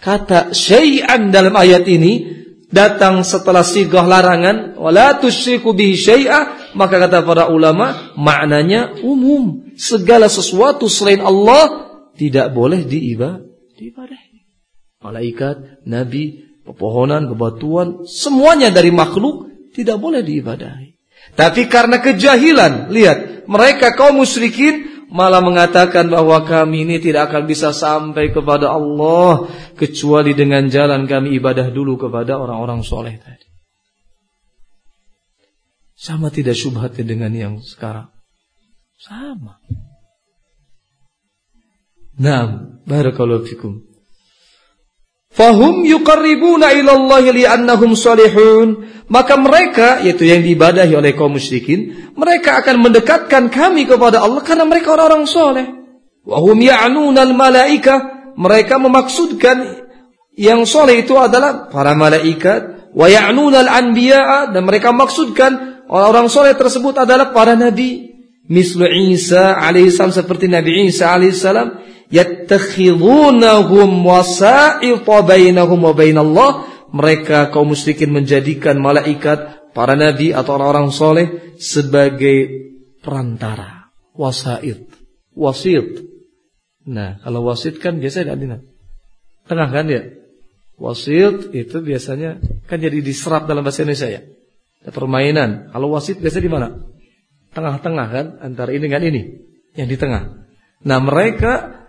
Kata syai'an dalam ayat ini datang setelah sigah larangan wala tusyriku bihi syai'a. Maka kata para ulama maknanya umum. Segala sesuatu selain Allah tidak boleh diibadahi. Malaikat nabi pepohonan bebatuan semuanya dari makhluk tidak boleh diibadahi. Tapi karena kejahilan lihat mereka kaum musyrikin malah mengatakan bahwa kami ini tidak akan bisa sampai kepada Allah kecuali dengan jalan kami ibadah dulu kepada orang-orang soleh tadi. Sama tidak syubhatnya dengan yang sekarang? Sama. Nah, barakallahu fikum. Fahum yuqarribuna ila Allah li'annahum salihun. Maka mereka, yaitu yang diibadahi oleh kaum musyrikin, mereka akan mendekatkan kami kepada Allah karena mereka orang-orang soleh. Wahum ya'nunal malaika. Mereka memaksudkan yang soleh itu adalah para malaikat. Wa ya'nunal anbiya'a. Dan mereka maksudkan orang-orang soleh tersebut adalah para nabi. Mislu Isa alaihissalam seperti Nabi Isa alaihissalam yattakhidunahum wasa'ita bainahum wa bainallah mereka kaum musyrikin menjadikan malaikat para nabi atau orang-orang soleh sebagai perantara. Wasa'id. Wasit. Nah kalau wasit kan biasa di tengah kan ya wasit itu biasanya kan jadi diserap dalam bahasa Indonesia ya? Permainan. Kalau wasit biasa di mana? Tengah-tengah kan? Antara ini dengan ini. Yang di tengah. Nah mereka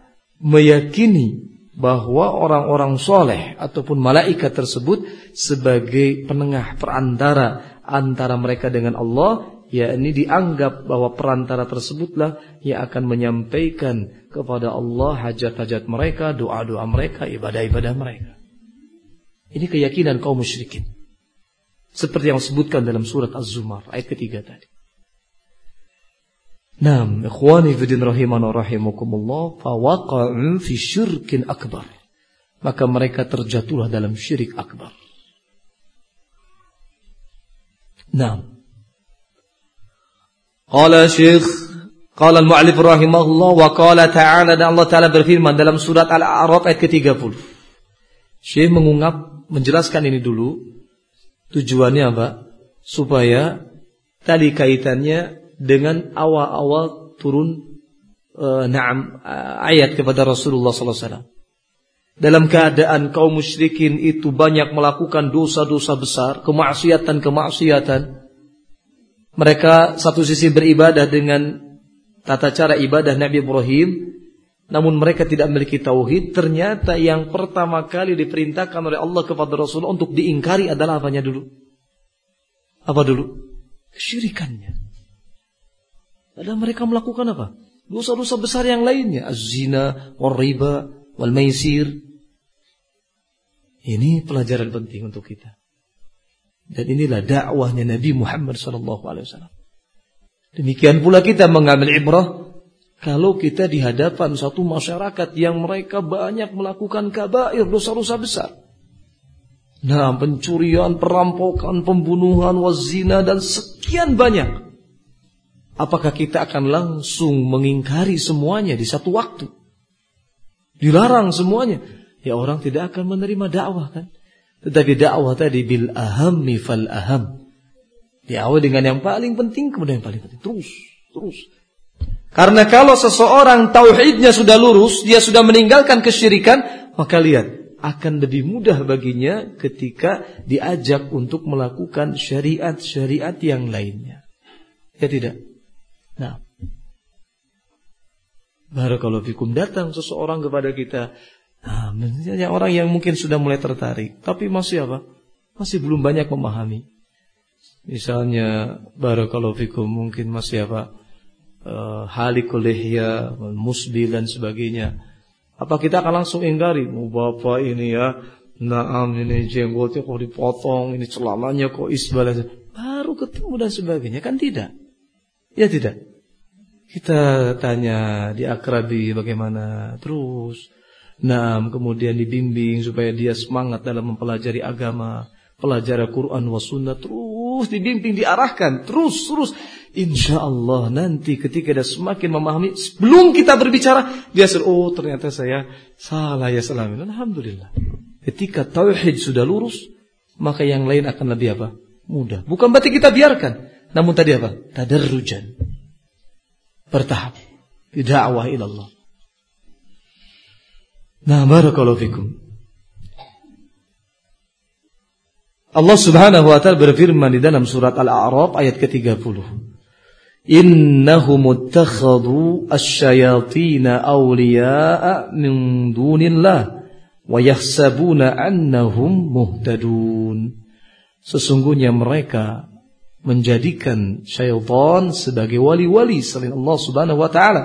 meyakini bahwa orang-orang soleh ataupun malaikat tersebut sebagai penengah perantara antara mereka dengan Allah, yakni dianggap bahwa perantara tersebutlah yang akan menyampaikan kepada Allah hajat-hajat mereka, doa-doa mereka, ibadah-ibadah mereka. Ini keyakinan kaum musyrikin. Seperti yang disebutkan dalam surat Az-Zumar ayat ketiga tadi. Naam, ikhwani fidin rahiman rahimakumullah, fawaqa'u fi syirkin akbar. Maka mereka terjatuhlah dalam syirik akbar. Naam. Qala Syekh Qala al-mu'allif rahimahullah wa qala ta'ala dan Allah Ta'ala berfirman dalam surat Al-A'raf ayat ke-30. Syekh mengungkap menjelaskan ini dulu tujuannya apa? Supaya tali kaitannya dengan awal-awal turun uh, naam uh, ayat kepada Rasulullah sallallahu alaihi wasallam. Dalam keadaan kaum musyrikin itu banyak melakukan dosa-dosa besar, kemaksiatan-kemaksiatan. Mereka satu sisi beribadah dengan tata cara ibadah Nabi Ibrahim, namun mereka tidak memiliki tauhid. Ternyata yang pertama kali diperintahkan oleh Allah kepada Rasul untuk diingkari adalah apanya dulu? Apa dulu? Kesyirikannya. Padahal mereka melakukan apa? Dosa-dosa besar yang lainnya, az-zina, wal-riba, wal-maisir. Ini pelajaran penting untuk kita. Dan inilah dakwahnya Nabi Muhammad wasallam. Demikian pula kita mengambil ibrah kalau kita di hadapan satu masyarakat yang mereka banyak melakukan kabair, dosa-dosa besar. Nah, pencurian, perampokan, pembunuhan, wazina dan sekian banyak. Apakah kita akan langsung mengingkari semuanya di satu waktu? Dilarang semuanya. Ya orang tidak akan menerima dakwah kan. Tetapi dakwah tadi bil ahammi fal aham. Diawali dengan yang paling penting kemudian yang paling penting. Terus, terus. Karena kalau seseorang tauhidnya sudah lurus, dia sudah meninggalkan kesyirikan, maka lihat akan lebih mudah baginya ketika diajak untuk melakukan syariat-syariat yang lainnya. Ya tidak? Nah, Barakallahu fikum datang seseorang kepada kita. Nah, misalnya orang yang mungkin sudah mulai tertarik, tapi masih apa? Masih belum banyak memahami. Misalnya barakallahu fikum mungkin masih apa? Uh, halikul lihya, musbil dan sebagainya. Apa kita akan langsung ingkari? Oh, bapak ini ya, naam ini jenggotnya kok dipotong, ini celananya kok isbal. Baru ketemu dan sebagainya kan tidak. Ya tidak. Kita tanya di akrabi bagaimana terus. Nah, kemudian dibimbing supaya dia semangat dalam mempelajari agama, pelajari Quran wa sunnah terus dibimbing, diarahkan terus terus. Insya Allah nanti ketika dia semakin memahami, sebelum kita berbicara, dia suruh, oh ternyata saya salah ya salamin. Alhamdulillah. Ketika tauhid sudah lurus, maka yang lain akan lebih apa? Mudah. Bukan berarti kita biarkan. Namun tadi apa? Tadarrujan. Bertahap. Dakwah ila Allah. Nah, barakallahu fikum. Allah Subhanahu wa taala berfirman di dalam surat Al-A'raf ayat ke-30. Innahum ittakhadhu asy-syayatin awliya'a min dunillah wa yahsabuna annahum muhtadun. Sesungguhnya mereka menjadikan syaitan sebagai wali-wali selain Allah Subhanahu wa taala.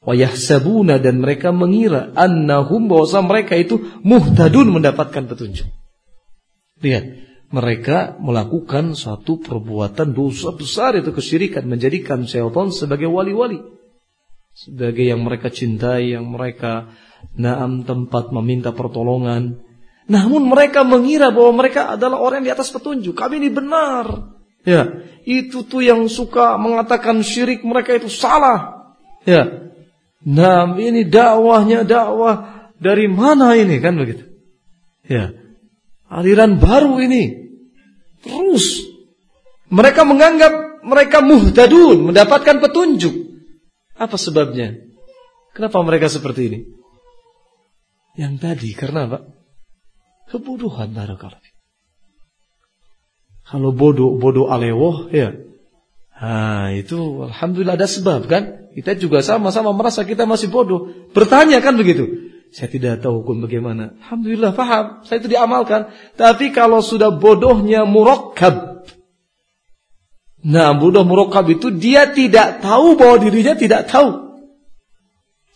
Wa yahsabuna dan mereka mengira annahum bahwa mereka itu muhtadun mendapatkan petunjuk. Lihat, mereka melakukan suatu perbuatan dosa besar itu kesyirikan menjadikan syaitan sebagai wali-wali. Sebagai yang mereka cintai, yang mereka naam tempat meminta pertolongan. Namun mereka mengira bahwa mereka adalah orang yang di atas petunjuk. Kami ini benar. Ya, itu tuh yang suka mengatakan syirik mereka itu salah. Ya. Nah, ini dakwahnya dakwah dari mana ini kan begitu? Ya. Aliran baru ini. Terus mereka menganggap mereka muhtadun, mendapatkan petunjuk. Apa sebabnya? Kenapa mereka seperti ini? Yang tadi karena apa? Kebodohan barangkali. Kalau bodoh, bodoh alewoh ya. Nah, itu alhamdulillah ada sebab kan? Kita juga sama-sama merasa kita masih bodoh. Bertanya kan begitu. Saya tidak tahu hukum bagaimana. Alhamdulillah paham. Saya itu diamalkan. Tapi kalau sudah bodohnya murakkab. Nah, bodoh murakkab itu dia tidak tahu bahwa dirinya tidak tahu.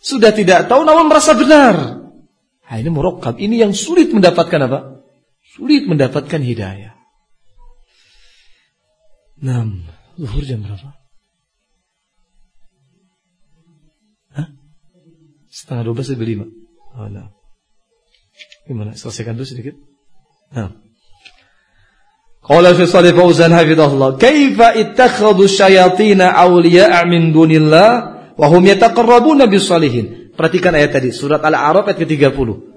Sudah tidak tahu namun merasa benar. Nah, ini murakkab. Ini yang sulit mendapatkan apa? Sulit mendapatkan hidayah. Enam. Zuhur jam berapa? Hah? Setengah dua belas lebih lima. Oh, nah. Gimana? Selesaikan dulu sedikit. Nah. Fi Shalih Fauzan hafizahullah, "Kaifa ittakhadhu syayatina awliya'a min dunillah wa hum yataqarrabuna bis salihin." Perhatikan ayat tadi, surat Al-A'raf ayat ke-30.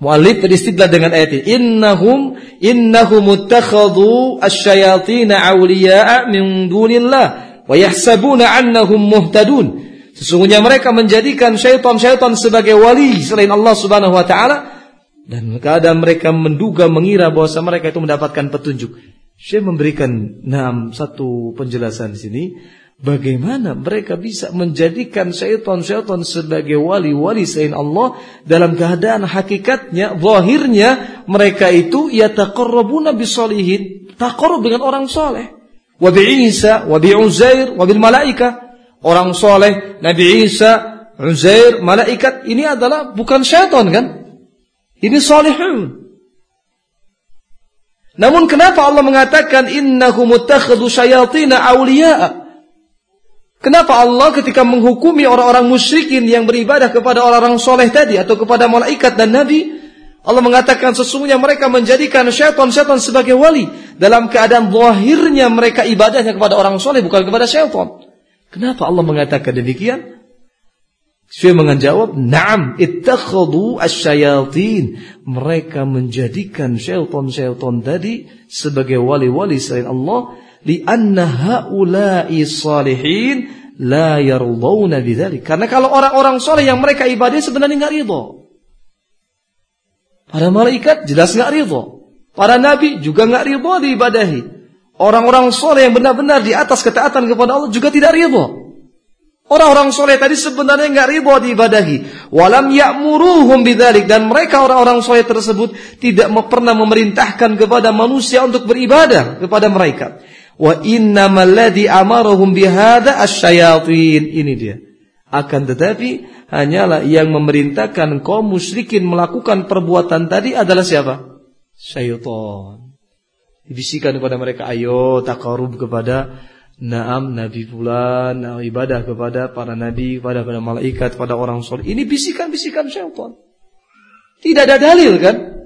Mu'alif beristidlal dengan ayat ini. Innahum innahum muttakhadhu asyayatina awliya'a min dunillah Wa yahsabuna annahum muhtadun. Sesungguhnya mereka menjadikan syaitan-syaitan sebagai wali selain Allah Subhanahu wa taala dan keadaan mereka menduga mengira bahwa mereka itu mendapatkan petunjuk. Syekh memberikan enam satu penjelasan di sini Bagaimana mereka bisa menjadikan syaitan-syaitan sebagai wali-wali selain Allah dalam keadaan hakikatnya, zahirnya mereka itu yataqarrabuna bisolihin, taqarrub dengan orang soleh. Wa bi Isa, wa bi Uzair, wa bil malaika. Orang soleh, Nabi Isa, Uzair, malaikat ini adalah bukan syaitan kan? Ini solihun. Namun kenapa Allah mengatakan innahum muttakhadhu syayatina awliya'a? Kenapa Allah ketika menghukumi orang-orang musyrikin yang beribadah kepada orang-orang soleh tadi atau kepada malaikat dan nabi, Allah mengatakan sesungguhnya mereka menjadikan syaitan-syaitan sebagai wali dalam keadaan zahirnya mereka ibadahnya kepada orang soleh bukan kepada syaitan. Kenapa Allah mengatakan demikian? Syekh menjawab, "Na'am, ittakhadhu asyayatin." Mereka menjadikan syaitan-syaitan tadi sebagai wali-wali selain Allah lianna haula'i salihin la yardawna bidzalik. Karena kalau orang-orang soleh yang mereka ibadah sebenarnya nggak ridho. Para malaikat jelas nggak ridho. Para nabi juga nggak ridho diibadahi. Orang-orang soleh yang benar-benar di atas ketaatan kepada Allah juga tidak ridho. Orang-orang soleh tadi sebenarnya nggak ridho diibadahi. Walam ya'muruhum bidzalik dan mereka orang-orang soleh tersebut tidak pernah memerintahkan kepada manusia untuk beribadah kepada mereka. Wa innamal ladzi amarahum bihadza asyayatin. Ini dia. Akan tetapi hanyalah yang memerintahkan kaum musyrikin melakukan perbuatan tadi adalah siapa? Syaitan. Dibisikan kepada mereka, ayo takarub kepada Naam Nabi Fulan, nah, ibadah kepada para nabi, kepada para malaikat, pada orang soleh. Ini bisikan-bisikan syaitan. Tidak ada dalil kan?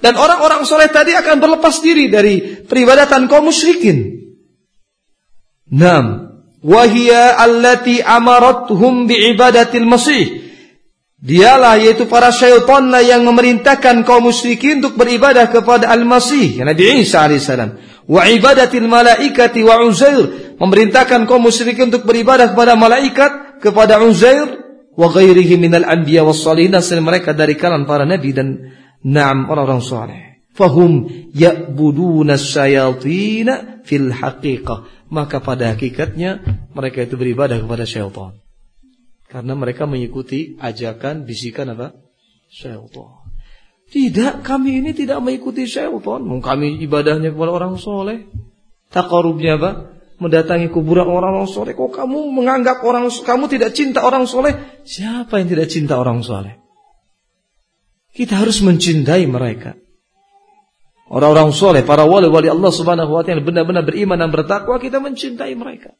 Dan orang-orang soleh tadi akan berlepas diri dari peribadatan kaum musyrikin. Nam, wahia allati amarathum biibadatil masih. Dialah yaitu para syaitanlah yang memerintahkan kaum musyrikin untuk beribadah kepada Al-Masih, Nabi Isa alaihissalam. Wa ibadatil malaikati wa Uzair, memerintahkan kaum musyrikin untuk beribadah kepada malaikat, kepada Uzair, wa ghairihi minal anbiya was salihin dan mereka dari kalangan para nabi dan Naam orang-orang soleh. Fahum ya'buduna syayatina fil haqiqah. Maka pada hakikatnya mereka itu beribadah kepada syaitan. Karena mereka mengikuti ajakan, bisikan apa? Syaitan. Tidak, kami ini tidak mengikuti syaitan. Kami ibadahnya kepada orang soleh. Takarubnya apa? Mendatangi kuburan orang-orang soleh. Kok kamu menganggap orang kamu tidak cinta orang soleh? Siapa yang tidak cinta orang soleh? Kita harus mencintai mereka. Orang-orang soleh, para wali-wali Allah subhanahu wa ta'ala benar-benar beriman dan bertakwa, kita mencintai mereka.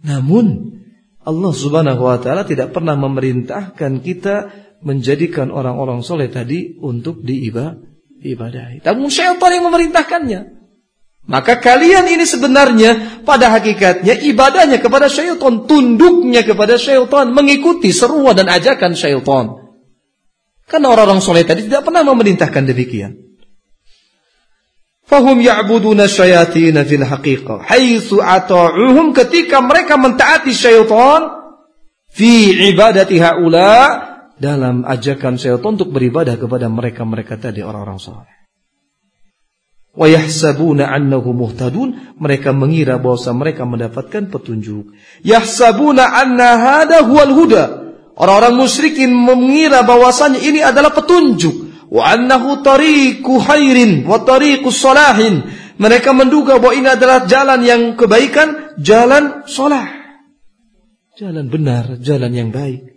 Namun, Allah subhanahu wa ta'ala tidak pernah memerintahkan kita menjadikan orang-orang soleh tadi untuk diibadahi. Namun syaitan yang memerintahkannya. Maka kalian ini sebenarnya pada hakikatnya ibadahnya kepada syaitan, tunduknya kepada syaitan, mengikuti seruan dan ajakan syaitan. Karena orang-orang soleh tadi tidak pernah memerintahkan demikian. Fahum ya'buduna syayatina fil haqiqah. Haitsu ata'uhum ketika mereka mentaati syaitan fi ibadati haula dalam ajakan syaitan untuk beribadah kepada mereka-mereka tadi orang-orang soleh. Wa yahsabuna annahu muhtadun mereka mengira bahwa mereka mendapatkan petunjuk. Yahsabuna anna hada huwal huda. Orang-orang musyrikin mengira bahwasanya ini adalah petunjuk. Wa annahu tariqu khairin wa tariqu salahin. Mereka menduga bahwa ini adalah jalan yang kebaikan, jalan salah. Jalan benar, jalan yang baik.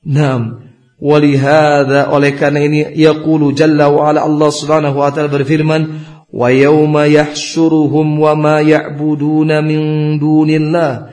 Naam. Walihada oleh karena ini yaqulu jalla wa ala Allah Subhanahu wa taala berfirman wa yauma yahsyuruhum wa ma ya'buduna min dunillah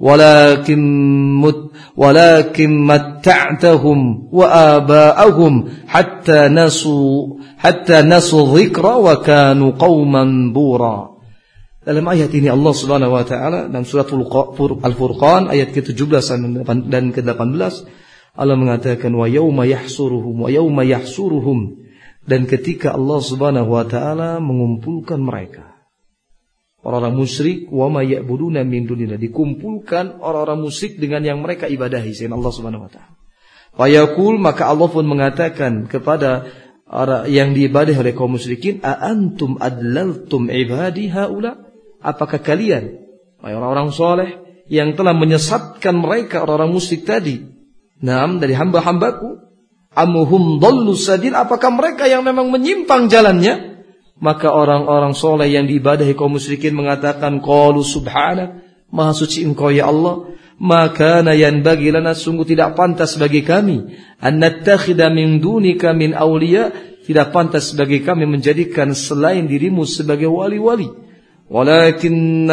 ولكن مت ولكن متعتهم وآباءهم حتى نسوا حتى نسوا الذكر وكانوا قوما بورا Dalam ayat ini Allah Subhanahu wa taala dalam surat Al-Furqan ayat ke-17 dan ke-18 Allah mengatakan wa yauma yahsuruhum wa yauma yahsuruhum dan ketika Allah Subhanahu wa taala mengumpulkan mereka orang-orang musyrik wa ma ya'buduna min dunillah. Dikumpulkan orang-orang musyrik dengan yang mereka ibadahi selain Allah Subhanahu wa taala. Fayaqul maka Allah pun mengatakan kepada yang diibadahi oleh kaum musyrikin a antum adlaltum ibadi haula? Apakah kalian orang-orang soleh yang telah menyesatkan mereka orang-orang musyrik tadi? Naam dari hamba-hambaku. Amuhum dhallu sadil apakah mereka yang memang menyimpang jalannya maka orang-orang soleh yang diibadahi kaum musyrikin mengatakan qalu subhana maha suci engkau ya Allah. Maka nayan bagi lana sungguh tidak pantas bagi kami. An nattakhidha min dunika min awliya tidak pantas bagi kami menjadikan selain dirimu sebagai wali-wali. Walakin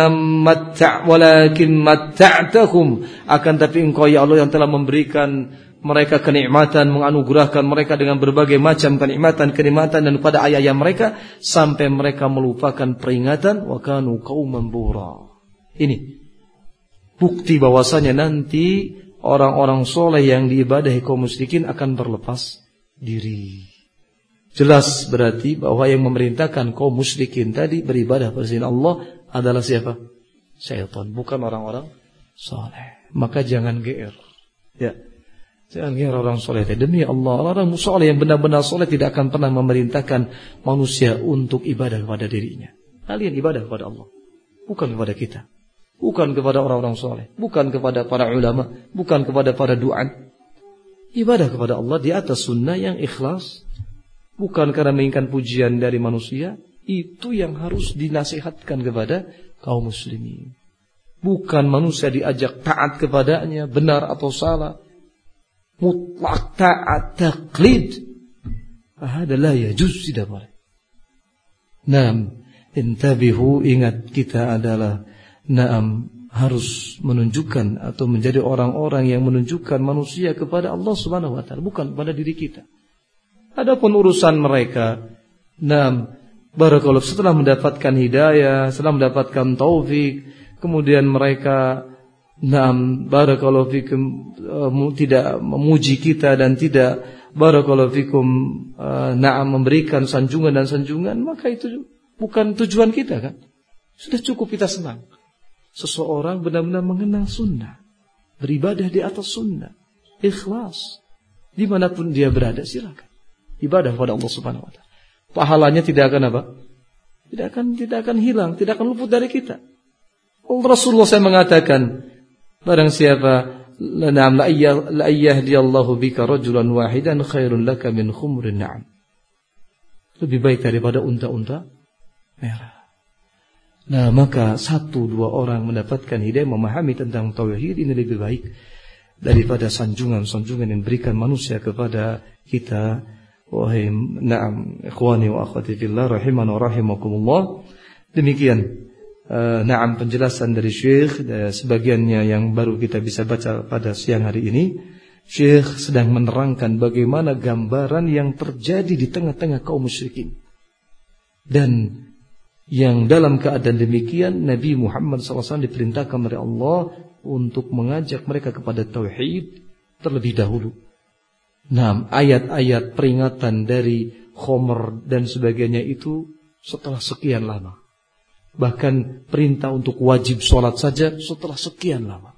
matta'tahum akan tapi engkau ya Allah yang telah memberikan mereka kenikmatan, menganugerahkan mereka dengan berbagai macam kenikmatan-kenikmatan dan pada ayah-ayah mereka sampai mereka melupakan peringatan wa kanu qauman Ini bukti bahwasanya nanti orang-orang soleh yang diibadahi kaum musyrikin akan berlepas diri. Jelas berarti bahwa yang memerintahkan kaum musyrikin tadi beribadah pada Allah adalah siapa? Syaitan, bukan orang-orang soleh. Maka jangan GR. Ya. Kira orang soleh demi Allah orang soleh yang benar-benar soleh tidak akan pernah memerintahkan manusia untuk ibadah kepada dirinya. Kalian ibadah kepada Allah, bukan kepada kita, bukan kepada orang-orang soleh, bukan kepada para ulama, bukan kepada para duaan. Ibadah kepada Allah di atas sunnah yang ikhlas, bukan karena menginginkan pujian dari manusia. Itu yang harus dinasihatkan kepada kaum muslimin. Bukan manusia diajak taat kepadanya, benar atau salah mutlak taat taklid ada la yajuz tidak boleh Naam. Intabihu ingat kita adalah naam harus menunjukkan atau menjadi orang-orang yang menunjukkan manusia kepada Allah Subhanahu wa taala bukan pada diri kita. Adapun urusan mereka naam barakallahu setelah mendapatkan hidayah, setelah mendapatkan taufik, kemudian mereka Naam barakallahu fikum uh, tidak memuji kita dan tidak barakallahu fikum uh, naam memberikan sanjungan dan sanjungan maka itu bukan tujuan kita kan. Sudah cukup kita senang. Seseorang benar-benar mengenal sunnah, beribadah di atas sunnah, ikhlas di mana pun dia berada silakan ibadah kepada Allah Subhanahu Wa Taala. Pahalanya tidak akan apa? Tidak akan tidak akan hilang, tidak akan luput dari kita. Rasulullah saya mengatakan, Barang siapa Na'am la yahdiyallahu bika rajulan wahidan khairun laka min khumrin na'am. Lebih baik daripada unta-unta merah. Nah maka satu dua orang mendapatkan hidayah memahami tentang tauhid ini lebih baik daripada sanjungan-sanjungan yang diberikan manusia kepada kita. Wahai na'am ikhwani wa akhwati fillah rahimana wa rahimakumullah. Demikian uh, naam penjelasan dari Syekh sebagiannya yang baru kita bisa baca pada siang hari ini Syekh sedang menerangkan bagaimana gambaran yang terjadi di tengah-tengah kaum musyrikin dan yang dalam keadaan demikian Nabi Muhammad SAW diperintahkan oleh Allah untuk mengajak mereka kepada tauhid terlebih dahulu. Nah, ayat-ayat peringatan dari Khomer dan sebagainya itu setelah sekian lama. Bahkan perintah untuk wajib sholat saja setelah sekian lama.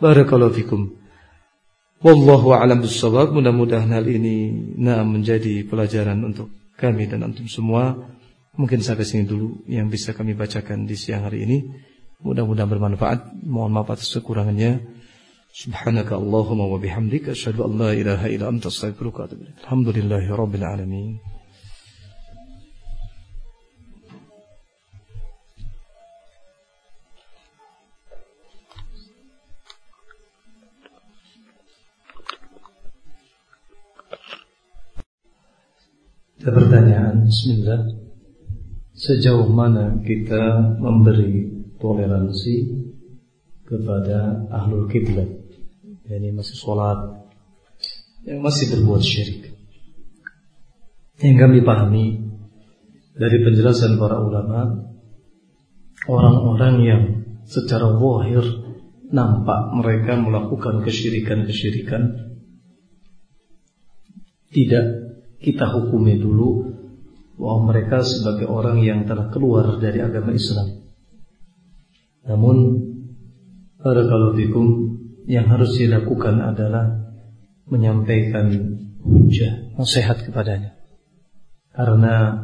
Barakallahu fikum. Wallahu a'lam bissawab. Mudah-mudahan hal ini nah menjadi pelajaran untuk kami dan antum semua. Mungkin sampai sini dulu yang bisa kami bacakan di siang hari ini. Mudah-mudahan bermanfaat. Mohon maaf atas kekurangannya. Subhanaka Allahumma wa bihamdika asyhadu an la ilaha illa anta astaghfiruka wa atubu ilaik. Alhamdulillahi rabbil alamin. Ada pertanyaan, Bismillah. Sejauh mana kita memberi toleransi kepada ahlul kiblat, yakni masih sholat, yang masih berbuat syirik. Yang kami pahami dari penjelasan para ulama, orang-orang yang secara wahir nampak mereka melakukan kesyirikan-kesyirikan tidak kita hukumi dulu bahwa mereka sebagai orang yang telah keluar dari agama Islam. Namun kalau fikum yang harus dilakukan adalah menyampaikan hujah, nasihat kepadanya. Karena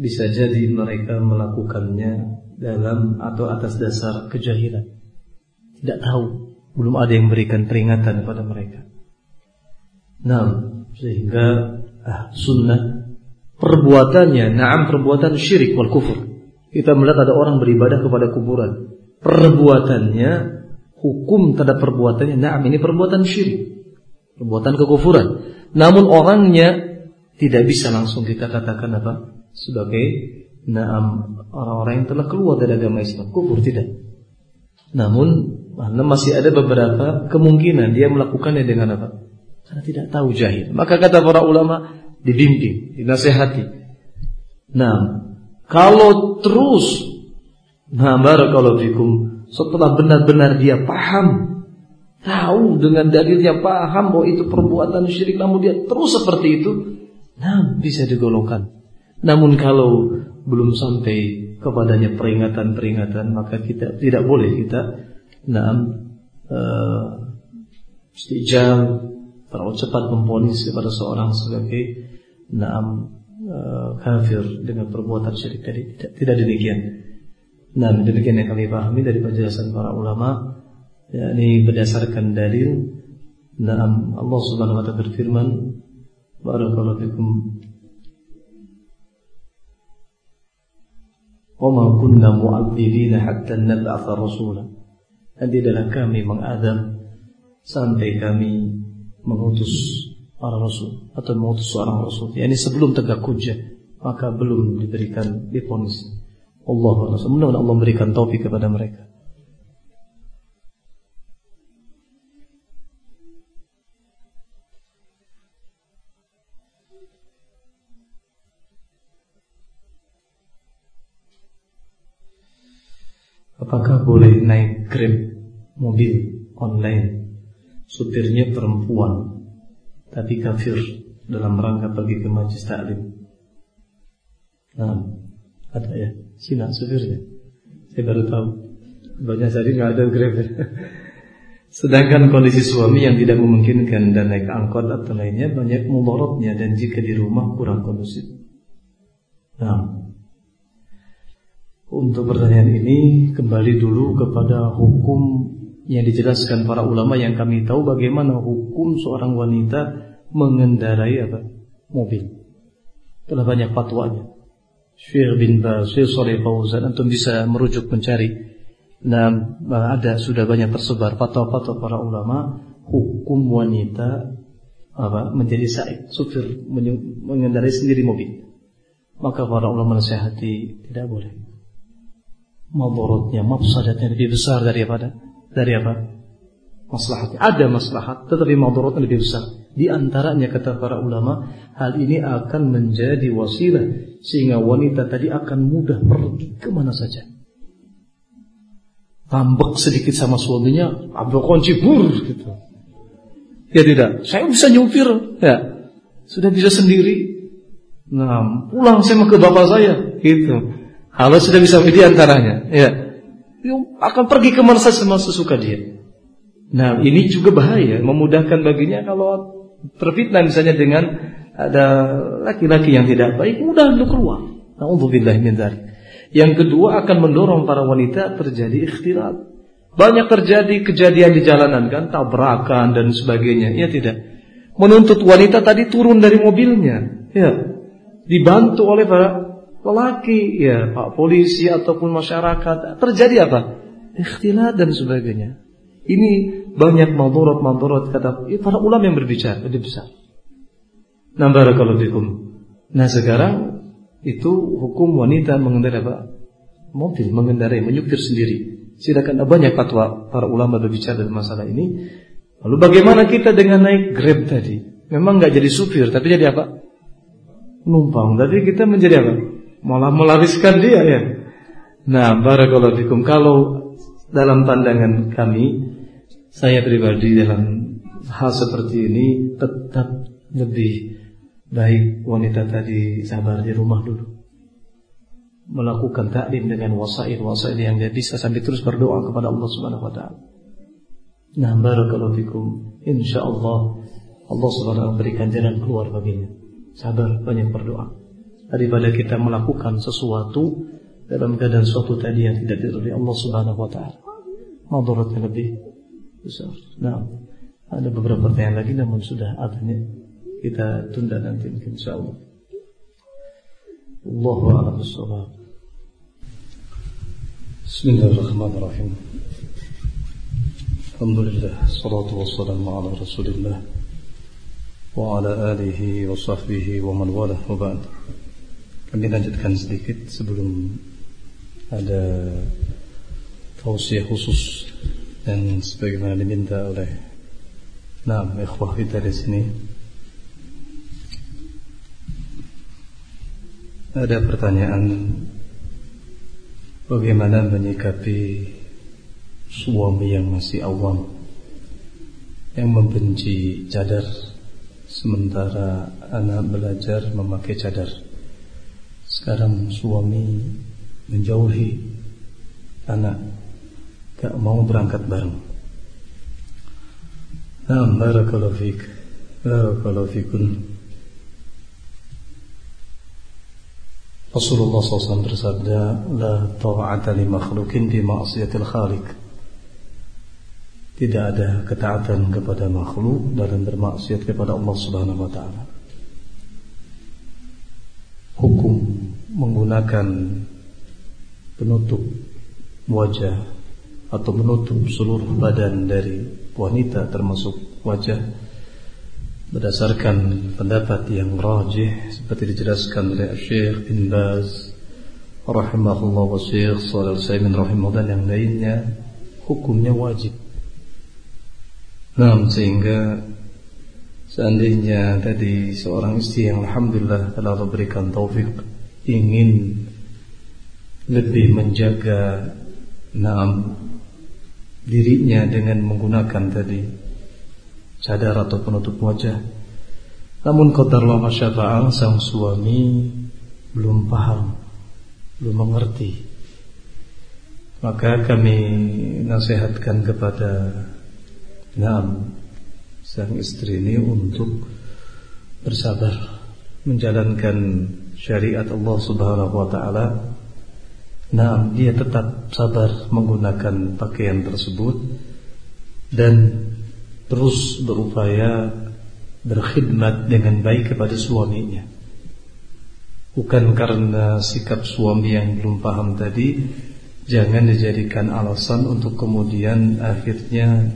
bisa jadi mereka melakukannya dalam atau atas dasar kejahilan. Tidak tahu, belum ada yang memberikan peringatan kepada mereka. Nah, sehingga sunnah perbuatannya, naam perbuatan syirik wal kufur. Kita melihat ada orang beribadah kepada kuburan. Perbuatannya, hukum terhadap perbuatannya, naam ini perbuatan syirik. Perbuatan kekufuran. Namun orangnya tidak bisa langsung kita katakan apa? sebagai naam orang-orang yang telah keluar dari agama Islam kufur tidak. Namun masih ada beberapa kemungkinan dia melakukannya dengan apa? Karena tidak tahu jahil. Maka kata para ulama dibimbing, dinasehati. Nah, kalau terus nah barakallahu fikum setelah benar-benar dia paham tahu dengan dalilnya paham bahwa itu perbuatan syirik namun dia terus seperti itu nah bisa digolongkan namun kalau belum sampai kepadanya peringatan-peringatan maka kita tidak boleh kita naam uh, istijal perlu cepat mempolisi pada seorang sebagai naam e, kafir dengan perbuatan syirik. Tadi tidak, tidak demikian. Nah, demikian yang kami pahami dari penjelasan para ulama yakni berdasarkan dalil Naam Allah Subhanahu wa taala berfirman Barakallahu fikum. Wa kunna mu'adzibina hatta nab'atha rasulah Dan tidaklah kami mengadab sampai kami mengutus para rasul atau mengutus seorang rasul. Yakni sebelum tegak hujah maka belum diberikan diponis. Allah mudah Allah memberikan taufik kepada mereka. Apakah boleh naik grab mobil online Supirnya perempuan. Tapi kafir Dalam rangka pergi ke majlis taklim Nah Ada ya? Sina supirnya Saya baru tahu. Banyak tadi nggak ada grab. *laughs* Sedangkan kondisi suami yang tidak memungkinkan dan naik angkot atau lainnya banyak mudaratnya dan jika di rumah kurang kondusif. Nah, untuk pertanyaan ini kembali dulu kepada hukum yang dijelaskan para ulama yang kami tahu bagaimana hukum seorang wanita mengendarai apa? mobil. Telah banyak fatwanya. Syekh bin Baz, Syekh Saleh Fauzan antum bisa merujuk mencari. Nah, ada sudah banyak tersebar fatwa-fatwa para ulama hukum wanita apa menjadi saik, supir mengendarai sendiri mobil. Maka para ulama nasihati tidak boleh madaratnya, mafsadatnya lebih besar daripada dari apa? Maslahatnya. Ada maslahat, tetapi madaratnya lebih besar. Di antaranya kata para ulama, hal ini akan menjadi wasilah sehingga wanita tadi akan mudah pergi ke mana saja. Tambak sedikit sama suaminya, ambil kunci bur gitu. Ya tidak, saya bisa nyupir, ya. Sudah bisa sendiri. Nah, pulang saya mau ke bapak saya, gitu. Allah sudah bisa di antaranya, ya. Akan pergi ke mana saja sesuka dia. Nah, ini juga bahaya, memudahkan baginya kalau terfitnah misalnya dengan ada laki-laki yang tidak baik, mudah untuk keluar. Nauzubillah min Yang kedua akan mendorong para wanita terjadi ikhtilat. Banyak terjadi kejadian di jalanan kan, tabrakan dan sebagainya. Ya tidak. Menuntut wanita tadi turun dari mobilnya. Ya. Dibantu oleh para lelaki, ya pak polisi ataupun masyarakat terjadi apa? Ikhtilat dan sebagainya. Ini banyak madorot-madorot kata para ulama yang berbicara lebih besar. Nah barakallahu fikum. Nah sekarang itu hukum wanita mengendarai apa? Mobil mengendarai, menyupir sendiri Silakan banyak fatwa para ulama berbicara dalam masalah ini. Lalu bagaimana kita dengan naik Grab tadi? Memang nggak jadi supir, tapi jadi apa? Numpang. Tadi kita menjadi apa? Malah melariskan dia ya. Nah, barakallahu fikum. Kalau dalam pandangan kami, saya pribadi dalam hal seperti ini tetap lebih baik wanita tadi sabar di rumah dulu melakukan taklim dengan wasail-wasail yang dia bisa sambil terus berdoa kepada Allah Subhanahu wa taala. Nah, barakallahu fikum. Insyaallah Allah Subhanahu wa berikan jalan keluar baginya. Sabar, banyak berdoa daripada kita melakukan sesuatu dalam keadaan suatu tadi yang tidak diridhoi Allah Subhanahu wa taala. Madaratnya lebih besar. Nah, ada beberapa pertanyaan lagi namun sudah adanya kita tunda nanti mungkin insyaallah. Allahu a'lam. Bismillahirrahmanirrahim. Alhamdulillah, salatu wassalamu ala Rasulillah wa ala alihi wa sahbihi wa man walah wa kami lanjutkan sedikit sebelum ada tausiah khusus dan sebagaimana diminta oleh Nah, ikhwah kita di sini. Ada pertanyaan Bagaimana menyikapi suami yang masih awam Yang membenci cadar Sementara anak belajar memakai cadar Sekarang suami menjauhi anak Gak mau berangkat bareng Nah, barakallahu fik Barakallahu fikun Rasulullah SAW bersabda, La ta'ata li makhlukin bi ma'asiyatil khaliq. Tidak ada ketaatan kepada makhluk dalam bermaksiat kepada Allah Subhanahu wa taala. Hukum menggunakan penutup wajah atau menutup seluruh badan dari wanita termasuk wajah berdasarkan pendapat yang rajih seperti dijelaskan oleh Syekh bin Baz rahimahullah wa Syekh Shalih Al-Utsaimin rahimahullah dan yang lainnya hukumnya wajib. Nah, sehingga seandainya tadi seorang istri yang alhamdulillah telah diberikan taufik ingin lebih menjaga naam dirinya dengan menggunakan tadi cadar atau penutup wajah. Namun qadarullah masyafa'al sang suami belum paham, belum mengerti. Maka kami nasihatkan kepada Naam sang istri ini untuk bersabar menjalankan syariat Allah Subhanahu wa taala. Nah, dia tetap sabar menggunakan pakaian tersebut dan terus berupaya berkhidmat dengan baik kepada suaminya. Bukan karena sikap suami yang belum paham tadi Jangan dijadikan alasan untuk kemudian akhirnya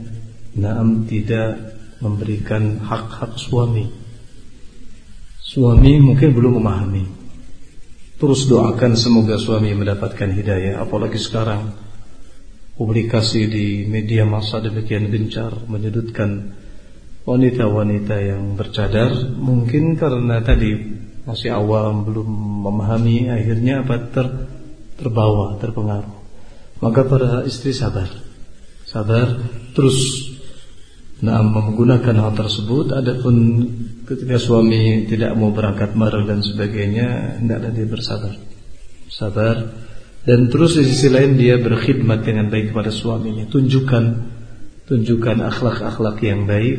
Naam tidak memberikan hak-hak suami Suami mungkin belum memahami. Terus doakan semoga suami mendapatkan hidayah. Apalagi sekarang publikasi di media massa demikian gencar menyudutkan wanita-wanita yang bercadar. Mungkin karena tadi masih awam belum memahami akhirnya apa ter, terbawa terpengaruh. Maka para istri sabar. Sabar terus nah menggunakan hal tersebut adapun ketika suami tidak mau berangkat bareng dan sebagainya hendaklah dia bersabar sabar dan terus di sisi lain dia berkhidmat dengan baik kepada suaminya. Tunjukkan tunjukkan akhlak-akhlak yang baik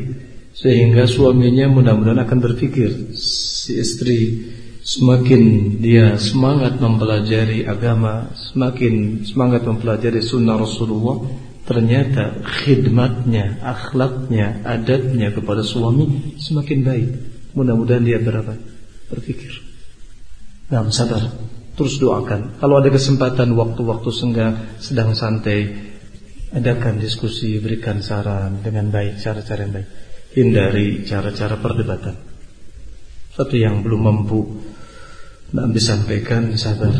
sehingga suaminya mudah-mudahan akan berpikir si istri semakin dia semangat mempelajari agama, semakin semangat mempelajari sunnah Rasulullah, ternyata khidmatnya, akhlaknya, adatnya kepada suami semakin baik. Mudah-mudahan dia berapa? Berpikir. Nah, sabar. Terus doakan. Kalau ada kesempatan waktu-waktu senggang sedang santai, adakan diskusi, berikan saran dengan baik, cara-cara yang baik. Hindari cara-cara perdebatan. Satu yang belum mampu Nak disampaikan sabar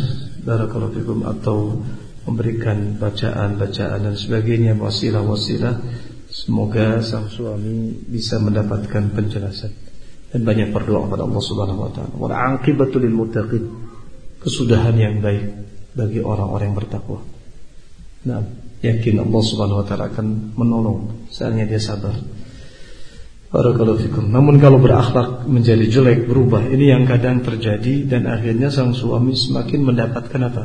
Barakallahu atau memberikan bacaan-bacaan dan sebagainya wasilah-wasilah semoga sang suami bisa mendapatkan penjelasan dan banyak berdoa kepada Allah Subhanahu wa taala. Wa aqibatul lil muttaqin. Kesudahan yang baik bagi orang-orang yang bertakwa. Nah, yakin Allah Subhanahu wa taala akan menolong seandainya dia sabar. Barakallahu fikum. Namun kalau berakhlak menjadi jelek, berubah, ini yang kadang terjadi dan akhirnya sang suami semakin mendapatkan apa?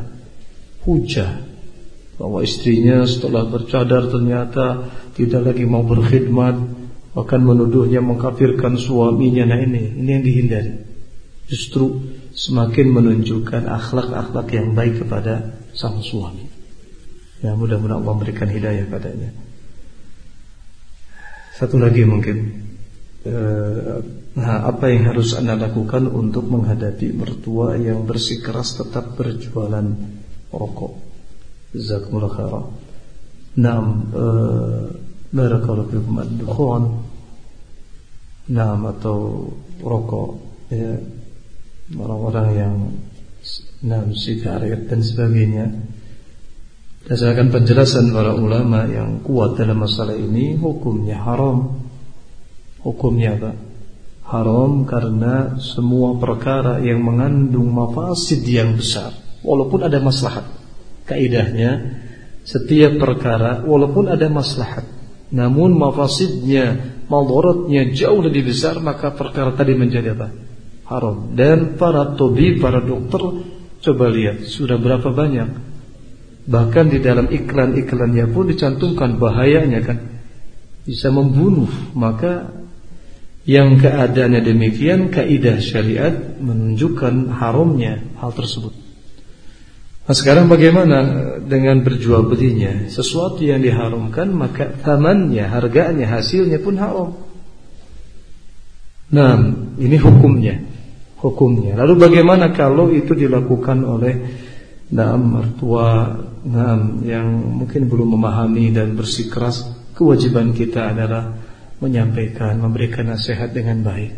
Hujah bahwa istrinya setelah bercadar ternyata tidak lagi mau berkhidmat, bahkan menuduhnya mengkafirkan suaminya. Nah ini, ini yang dihindari. Justru semakin menunjukkan akhlak-akhlak yang baik kepada sang suami. Ya mudah-mudahan Allah memberikan hidayah padanya. Satu lagi mungkin nah, apa yang harus anda lakukan untuk menghadapi mertua yang bersikeras tetap berjualan rokok? Jazakumullah khairan. Naam, uh, barakallahu fikum ad-dukhun. Naam atau rokok ya orang-orang yang naam sigaret dan sebagainya. Berdasarkan penjelasan para ulama yang kuat dalam masalah ini hukumnya haram Hukumnya apa? Haram karena semua perkara yang mengandung mafasid yang besar Walaupun ada maslahat Kaidahnya Setiap perkara walaupun ada maslahat Namun mafasidnya Maldoratnya jauh lebih besar Maka perkara tadi menjadi apa? Haram Dan para tobi, para dokter Coba lihat sudah berapa banyak Bahkan di dalam iklan-iklannya pun dicantumkan bahayanya kan Bisa membunuh Maka yang keadaannya demikian kaidah syariat menunjukkan haramnya hal tersebut. Nah sekarang bagaimana dengan berjual belinya? Sesuatu yang diharamkan maka tamannya, harganya, hasilnya pun haram. Nah ini hukumnya. Hukumnya. Lalu bagaimana kalau itu dilakukan oleh Nah mertua nah, Yang mungkin belum memahami dan bersikeras? Kewajiban kita adalah menyampaikan, memberikan nasihat dengan baik.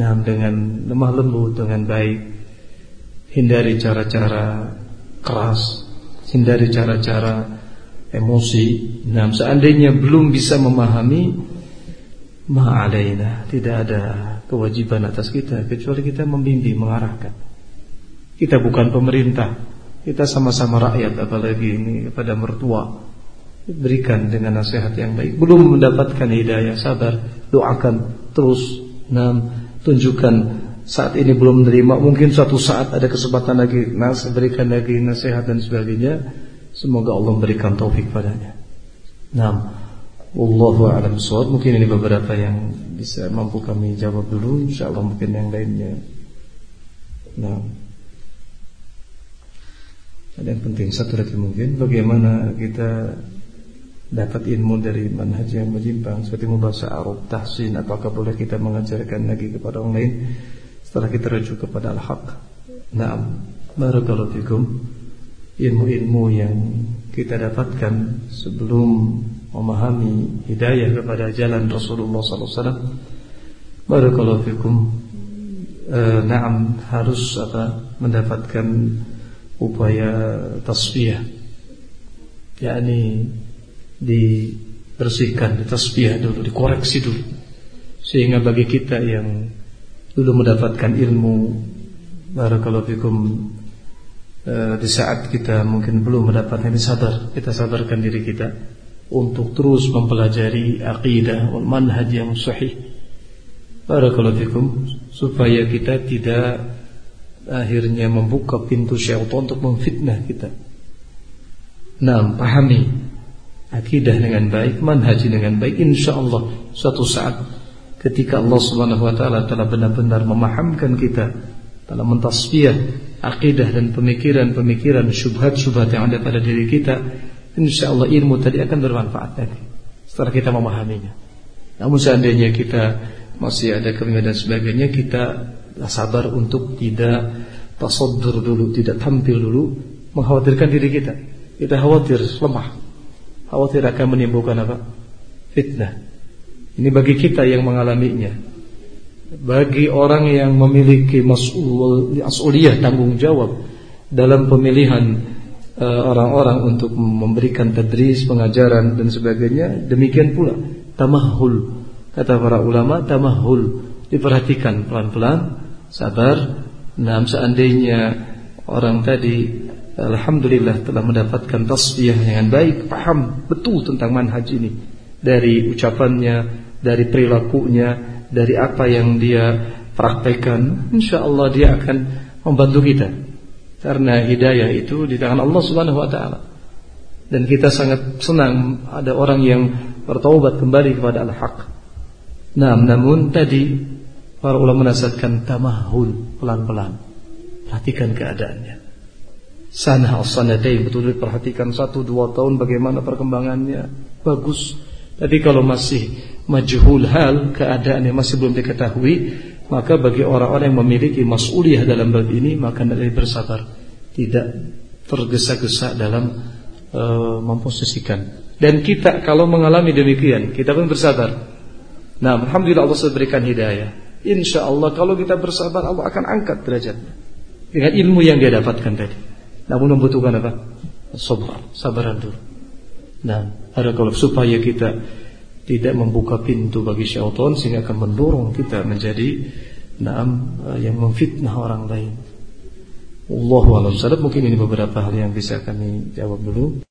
Nah, dengan lemah lembut, dengan baik. Hindari cara-cara keras, hindari cara-cara emosi. Nah, seandainya belum bisa memahami, ma'alaina, tidak ada kewajiban atas kita kecuali kita membimbing, mengarahkan. Kita bukan pemerintah, kita sama-sama rakyat apalagi ini kepada mertua berikan dengan nasihat yang baik. Belum mendapatkan hidayah, sabar, doakan terus. Nam, tunjukkan saat ini belum menerima, mungkin suatu saat ada kesempatan lagi, nas berikan lagi nasihat dan sebagainya. Semoga Allah memberikan taufik padanya. Nam, Wallahu a'lam bishawab. Mungkin ini beberapa yang bisa mampu kami jawab dulu. Insyaallah mungkin yang lainnya. Nah. Ada yang penting satu lagi mungkin bagaimana kita dapat ilmu dari manhaj yang menyimpang seperti membahas Arab tahsin apakah boleh kita mengajarkan lagi kepada orang lain setelah kita rujuk kepada al-haq. Na'am. Barakallahu fikum. Ilmu-ilmu yang kita dapatkan sebelum memahami hidayah kepada jalan Rasulullah SAW barakallahu fikum. E, na'am harus apa? Mendapatkan upaya tasfiyah. Yakni dibersihkan, ditasbih dulu, dikoreksi dulu. Sehingga bagi kita yang dulu mendapatkan ilmu. Barakallahu fikum. E, di saat kita mungkin belum mendapatkan ini sabar, kita sabarkan diri kita untuk terus mempelajari akidah wal manhaj yang sahih. Barakallahu fikum. Supaya kita tidak akhirnya membuka pintu syaitan untuk memfitnah kita. Nah, pahami. Akidah dengan baik, manhaj dengan baik, insya Allah suatu saat ketika Allah Subhanahu Wa Taala telah benar-benar memahamkan kita dalam mentasbih akidah dan pemikiran-pemikiran syubhat-syubhat yang ada pada diri kita, insya Allah ilmu tadi akan bermanfaat lagi setelah kita memahaminya. Namun seandainya kita masih ada kebingungan dan sebagainya, kita sabar untuk tidak tasadur dulu, tidak tampil dulu, mengkhawatirkan diri kita. Kita khawatir lemah, khawatir akan menimbulkan apa? Fitnah. Ini bagi kita yang mengalaminya. Bagi orang yang memiliki mas'uliyah tanggung jawab dalam pemilihan eh, orang-orang uh, untuk memberikan tadris, pengajaran dan sebagainya. Demikian pula tamahul. Kata para ulama, tamahul diperhatikan pelan-pelan, sabar. Nah, seandainya orang tadi alhamdulillah telah mendapatkan tasbih dengan baik, paham betul tentang manhaj ini dari ucapannya, dari perilakunya, dari apa yang dia praktekkan, insya Allah dia akan membantu kita. Karena hidayah itu di tangan Allah Subhanahu wa taala. Dan kita sangat senang ada orang yang bertaubat kembali kepada al-haq. Nah, namun tadi para ulama menasihatkan tamahul pelan-pelan. Perhatikan keadaannya. Sana as-sanatain betul-betul perhatikan satu dua tahun bagaimana perkembangannya. Bagus. Tapi kalau masih majhul hal keadaan yang masih belum diketahui, maka bagi orang-orang yang memiliki mas'uliyah dalam bab ini maka hendaknya bersabar, tidak tergesa-gesa dalam uh, memposisikan. Dan kita kalau mengalami demikian, kita pun bersabar. Nah, alhamdulillah Allah sudah hidayah. Insya Allah kalau kita bersabar Allah akan angkat derajatnya dengan ilmu yang dia dapatkan tadi. Namun membutuhkan apa? Sabar, sabaran dulu. Nah, ada kalau supaya kita tidak membuka pintu bagi syaitan sehingga akan mendorong kita menjadi naam eh, yang memfitnah orang lain. Allahu a'lam. Mungkin ini beberapa hal yang bisa kami jawab dulu.